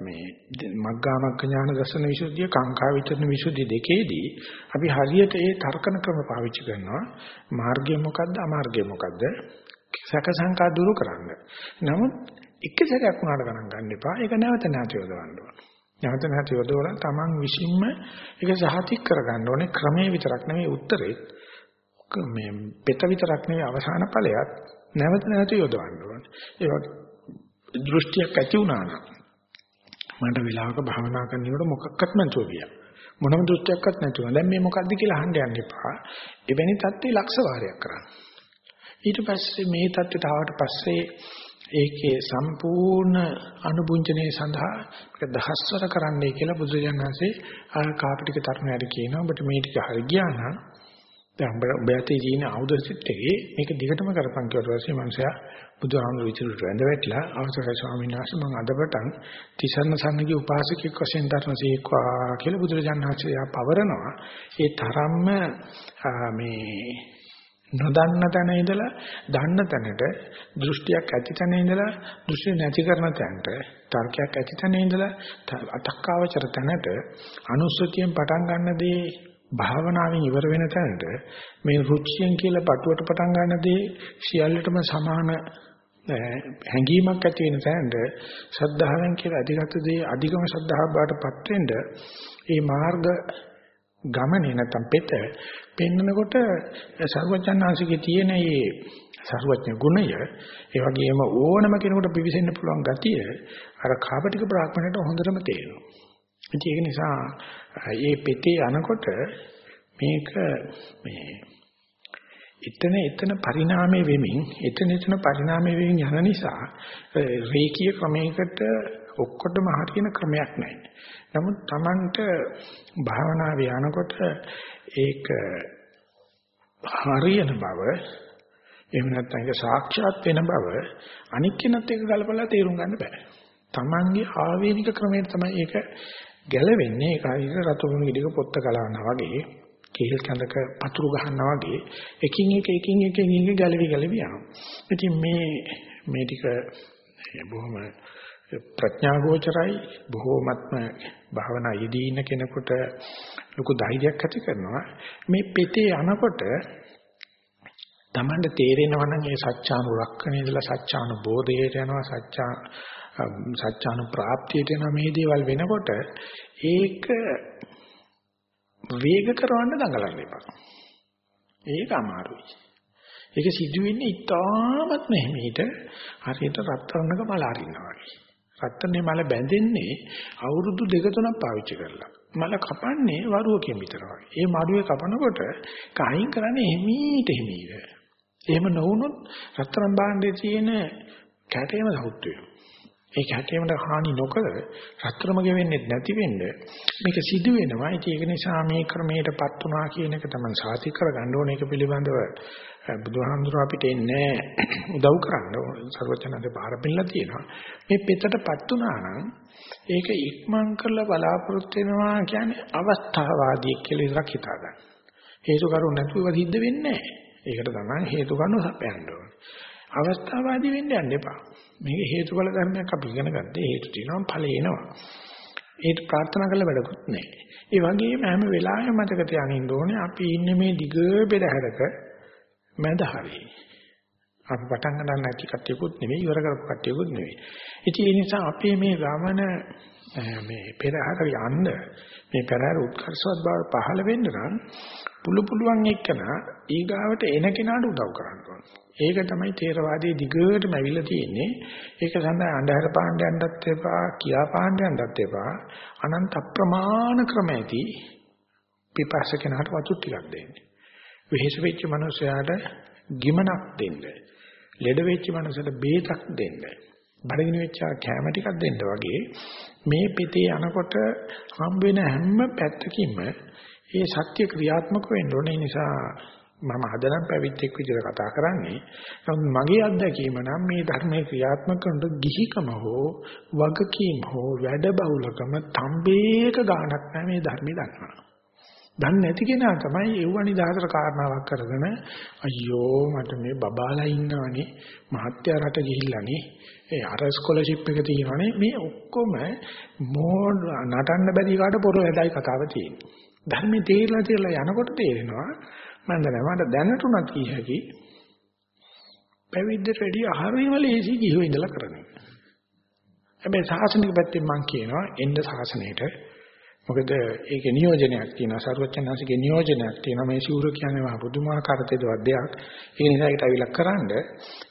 මේ මග්ගාමග්ග ඥාන දර්ශන විසුද්ධිය කාංකා විතරන විසුද්ධිය දෙකේදී අපි හරියට ඒ තර්කන ක්‍රම පාවිච්චි කරනවා මාර්ගය මොකද්ද අමාර්ගය මොකද්ද සැක සංකා දුරු කරන්න. නමුත් එක සැරයක් උනාට ගණන් ගන්න එපා. ඒක නැවත නැවත යොදවන්න ඕන. නැවත නැවත යොදවලා තමන් විසින්ම ඒක සහතික කරගන්න ඕනේ ක්‍රමයේ විතරක් නෙවෙයි උත්තරේ මේ පෙත විතරක් නෙවෙයි අවසාන ඵලයක් නැවත නැවත යොදවන්න ඕනේ. ඒ වගේ දෘෂ්ටියක් ඇති වුණා නම් මට වෙලාවක භාවනා කරනකොට මොකක්වත් නැතුව ගියා. මොනම දෘෂ්ටියක්වත් නැතුව. දැන් මේ මොකද්ද කියලා අහන්න යන්න එපා. එවැනි தත්ත්වේ ලක්ෂ වාරයක් කරන්න. ඊට පස්සේ මේ தත්ත්වයට ආවට පස්සේ ඒකේ සම්පූර්ණ අනුභුංජනයේ සඳහා දහස්වර කරන්නයි කියලා බුදුරජාණන් වහන්සේ ආ කාපටික තරුණයාට කියනවා. ඔබට මේ ටික හරි ගියා නම් දැන් ඔබ යතේ තියෙන ආයුධ සිත්තේ මේක දිගටම කරපන් කියලා ඊපස්සේ මනුස්සයා බුදුහාමුදුරු විචාරයට වැඳ වැටලා අවසරයි ස්වාමීන් වහන්සේ මම අදපටන් තිසරණ සම්නිගේ උපාසකෙක් වශයෙන් ධර්මසීක්වා කියලා බුදුරජාණන් වහන්සේ පවරනවා. ඒ තරම්ම මේ නොදන්න තැන ඉඳලා දන්න තැනට දෘෂ්ටියක් ඇති තැන ඉඳලා දෘෂ්ටි නැති කරන තැනට තර්කයක් ඇති තැන ඉඳලා අතක්කාවචර තැනට අනුස්සතියෙන් පටන් ගන්න දේ භාවනාවෙන් ඉවර වෙන තැනට මේ රුචියෙන් කියලා පටුවට පටන් ගන්න දේ සියල්ලටම සමාන හැඟීමක් ඇති වෙන තැනට ශ්‍රද්ධාවෙන් කියලා අධිගත දේ අධිගම ශ්‍රද්ධාව බාටපත් වෙන්න මේ මාර්ග ගමනේ නැත්තම් පෙත පෙන්නකොට සර්වඥාන්සිකේ තියෙන මේ සර්වඥ ගුණය ඒ වගේම ඕනම කෙනෙකුට පිවිසෙන්න පුළුවන් ගතිය අර කාපටික බ්‍රාහ්මණයට හොඳටම තේරෙනවා. ඒක නිසා මේ පෙතේ යනකොට මේක මේ එතන එතන පරිණාමය වෙමින් එතන එතන පරිණාමය වෙමින් යන නිසා රේඛීය ක්‍රමයකට ඔක්කොටම හරියන ක්‍රමයක් නැහැ. නමුත් Tamanට භාවනාවේ යනකොට ඒක හරියන බව එහෙම නැත්නම් ඒක සාක්ෂාත් වෙන බව අනික් කෙනත් එක්ක ගලපලා තේරුම් ගන්න බෑ. Tamanගේ ආවේනික ක්‍රමයට තමයි ඒක ගැලවෙන්නේ. ඒක හරියට රතුරුණු ගෙඩික පොත්ත ගලවනවා වගේ, කේල් කඳක පතුරු ගහනවා වගේ එකින් එක එකින් එක එකින් එක ගැලවි ගැලවි යනවා. ඉතින් මේ මේ ටික බොහොම ප්‍රඥා ගෝචරයි බොහෝමත්ම භාවනා යෙදී ඉන්න කෙනෙකුට ලොකු ධෛර්යයක් ඇති කරනවා මේ පෙතේ යනකොට Tamanda තේරෙනවා නම් ඒ සත්‍යානුරක්කණය ඉඳලා සත්‍යානුබෝධයට යනවා සත්‍යා සත්‍යානු ප්‍රාප්තියට යනවා මේ දේවල් වෙනකොට ඒක වේග කරවන්න දඟලන්න එපා. ඒක අමාරුයි. ඒක සිදුවෙන්නේ ඉතාමත් මෙහෙමිට හරියට රත්තරන්ක මල අරින්නවා වගේ. රත්තරනේ මල බැඳෙන්නේ අවුරුදු දෙක තුනක් පාවිච්චි කරලා. මල කපන්නේ වරුවකින් විතර වගේ. ඒ මඩුවේ කපනකොට කයින් කරන්නේ එමීට එමීට. එහෙම නොවුනොත් රත්තරන් භාණ්ඩේ තියෙන කැටේම සවුත් වෙනවා. ඒ කැටේමට හානි නොකර රත්තරම ගෙවෙන්නේ නැති වෙන්න මේක සිදු වෙනවා. ඒක නිසා මේ ක්‍රමයටපත් වුණා කියන එක තමයි සාති කරගන්න ඕනේ. ඒක පිළිබඳව බුදුහාමුදුර අපිට එන්නේ උදව් කරන්න සර්වචනන්දේ බාර පිළලා තියෙනවා. මේ පෙතටපත් වුණා නම් ඒක ඉක්මන් කරලා බලාපොරොත්තු වෙනවා කියන්නේ අවස්ථාවාදී කියලා ඉස්සරහ හිතා ගන්න. හේතු කරුණ නැතුව සිද්ධ වෙන්නේ නැහැ. ඒකට තමයි හේතු කරුණු සපයන්න ඕනේ. අවස්ථාවාදී වෙන්න යන්න එපා. මේක හේතුඵල ධර්මයක් අපි ඉගෙන ගත්තේ හේතු තියෙනවා ඵල එනවා. ඒක ප්‍රාර්ථනා කළ වැඩකුත් නැහැ. ඒ වගේම හැම වෙලාවෙම මතක තියාගන්න ඕනේ අපි ඉන්නේ මේ දිග පෙරහැරක මැද හරියි. අපි පටන් ගන්න නැති කට්ටියකුත් නෙවෙයි ඉවර කරපු කට්ටියකුත් නෙවෙයි. ඉතින් ඒ නිසා අපි මේ ගමන මේ පෙරහැර යන්න මේ පෙරහැර උත්කර්ෂවත් බව පහළ වෙන්න නම් පුළු පුළුවන් එක්කන ඊගාවට එන කෙනාට උදව් කරන්න ඕනේ. ඒක තමයි තේරවාදයේ දිගටම ඇවිල්ලා තියෙන්නේ. ඒක සඳහා අන්ධහර පාණ්ඩයන්ටත් එපා, කියා පාණ්ඩයන්ටත් එපා. අනන්ත ප්‍රමාණ ක්‍රම ඇති පිපාසකෙනාට වතුර ටිකක් දෙන්නේ. වෙහෙස වෙච්ච මනුස්සයාට ගිමනක් දෙන්න. ලෙඩ වෙච්ච මනුස්සයට බේතක් දෙන්න. බඩගිනි වෙච්ච කැම ටිකක් දෙන්න වගේ මේ පිටේ යනකොට හම් වෙන හැම පැත්තකින්ම ඒ සත්‍ය ක්‍රියාත්මක වෙන්න ඕනේ නිසා මම හදනම් පැවිද්දෙක් විදිහට කතා කරන්නේ. නමුත් මගේ අත්දැකීම නම් මේ ධර්මයේ ක්‍රියාත්මක කරන ගිහිකම හෝ වගකීම් හෝ වැඩ බහුලකම තම්බේක ගාණක් නැහැ මේ ධර්මයේ දන්නවා. දන්නේ නැති කෙනා තමයි එව්වනි දහතර කාරණාවක් කරගෙන අයියෝ මට මේ බබාලා ඉන්නවනේ මහත්ය රට ගිහිල්ලානේ ඒ අර ස්කෝලර්ෂිප් එක තියෙනවනේ. මේ ඔක්කොම මෝඩ නටන්න බැරි කාට පොර ඇදයි කතාව තියෙන්නේ. ධර්මයේ තේරලා තේරලා යනකොට තේරෙනවා මම දන්නේ මට දැනටුණත් කිය හැකි පැවිද්දට වැඩි හරියම ලේසි ගිහුව ඉඳලා කරන එක හැබැයි සාසනික පැත්තෙන් මම කියනවා එන්න සාසනයේට මොකද ඒකේ නියෝජනයක් තියෙනවා. සරුවචනන්සේගේ නියෝජනයක් තියෙනවා. මේ ශූර කියන්නේ මහ පුදුමාකාර දෙයක්. ඒ නිසා ඒකට අවිලක් කරන්ඩ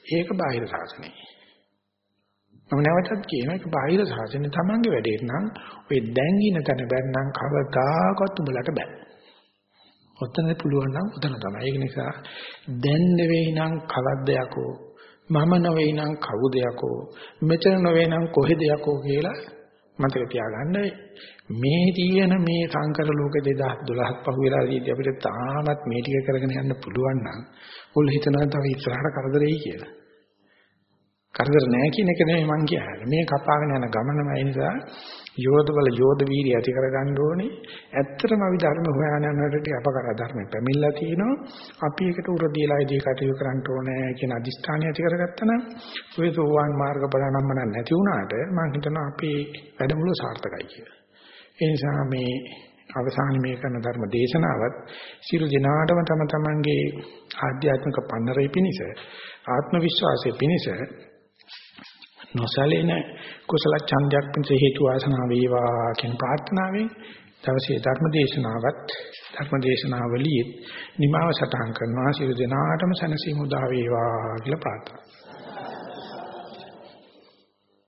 ඒක බාහිර සාසනය. මම නැවතත් කියනවා ඒක බාහිර සාසනේ තමන්ගේ වැඩේට නම් ඔය දැන් ඉන තැන බැන්නම් කවදාකවත් උඹලට බෑ. ඔතන පුළුවන් නම් උතන තමයි. ඒක නිසා දැන් නෙවෙයි නම් කවද්ද යකෝ මම නෙවෙයි නම් කවුද යකෝ මෙතන නෙවෙයි නම් කොහෙද යකෝ කියලා මතක තියාගන්න මේ තියෙන මේ සංකර ලෝක 2012ක් පහුවෙලාදී අපිට තාමත් මේ ටික කරගෙන යන්න පුළුවන් නම් උල් හිතනවා තව ඉස්සරහට කරදරෙයි කියලා. කරදර නැහැ කියන එක නෙමෙයි මං කියන්නේ. මේ කපාගෙන යන ගමනම ඒ නිසා යෝධවල යෝධ වීර්ය ඇති කරගන්න ඕනේ. ඇත්තටම අපි ධර්ම හොයාගෙන යනකොට අපකර ධර්ම පැමිණලා තිනවා. අපි ඒකට උරදීලා ඉදී කටයුතු කරන්න ඕනේ කියන අදිස්ථානය ඇති කරගත්තා නම් ඔය සෝවාන් මාර්ග බලනම්ම නැති වුණාට මම හිතනවා අපේ වැඩමුළු සාර්ථකයි කියලා. ඒ නිසා මේ අවසාන මේ කරන ධර්ම දේශනාවත් සියලු දෙනාටම තම තමන්ගේ ආධ්‍යාත්මික පන්නරේ පිනිස ආත්ම විශ්වාසයේ පිනිස නොසලෙන කුසල ඡන්දයක් පිණිස හේතු වාසනා වේවා කියන ප්‍රාර්ථනාවෙන් දවසේ ධර්ම දේශනාවත් ධර්ම දේශනාවලියෙත් නිමාව සටහන් කරනවා. සියලු දෙනාටම සැනසීම උදා වේවා කියලා ප්‍රාර්ථනා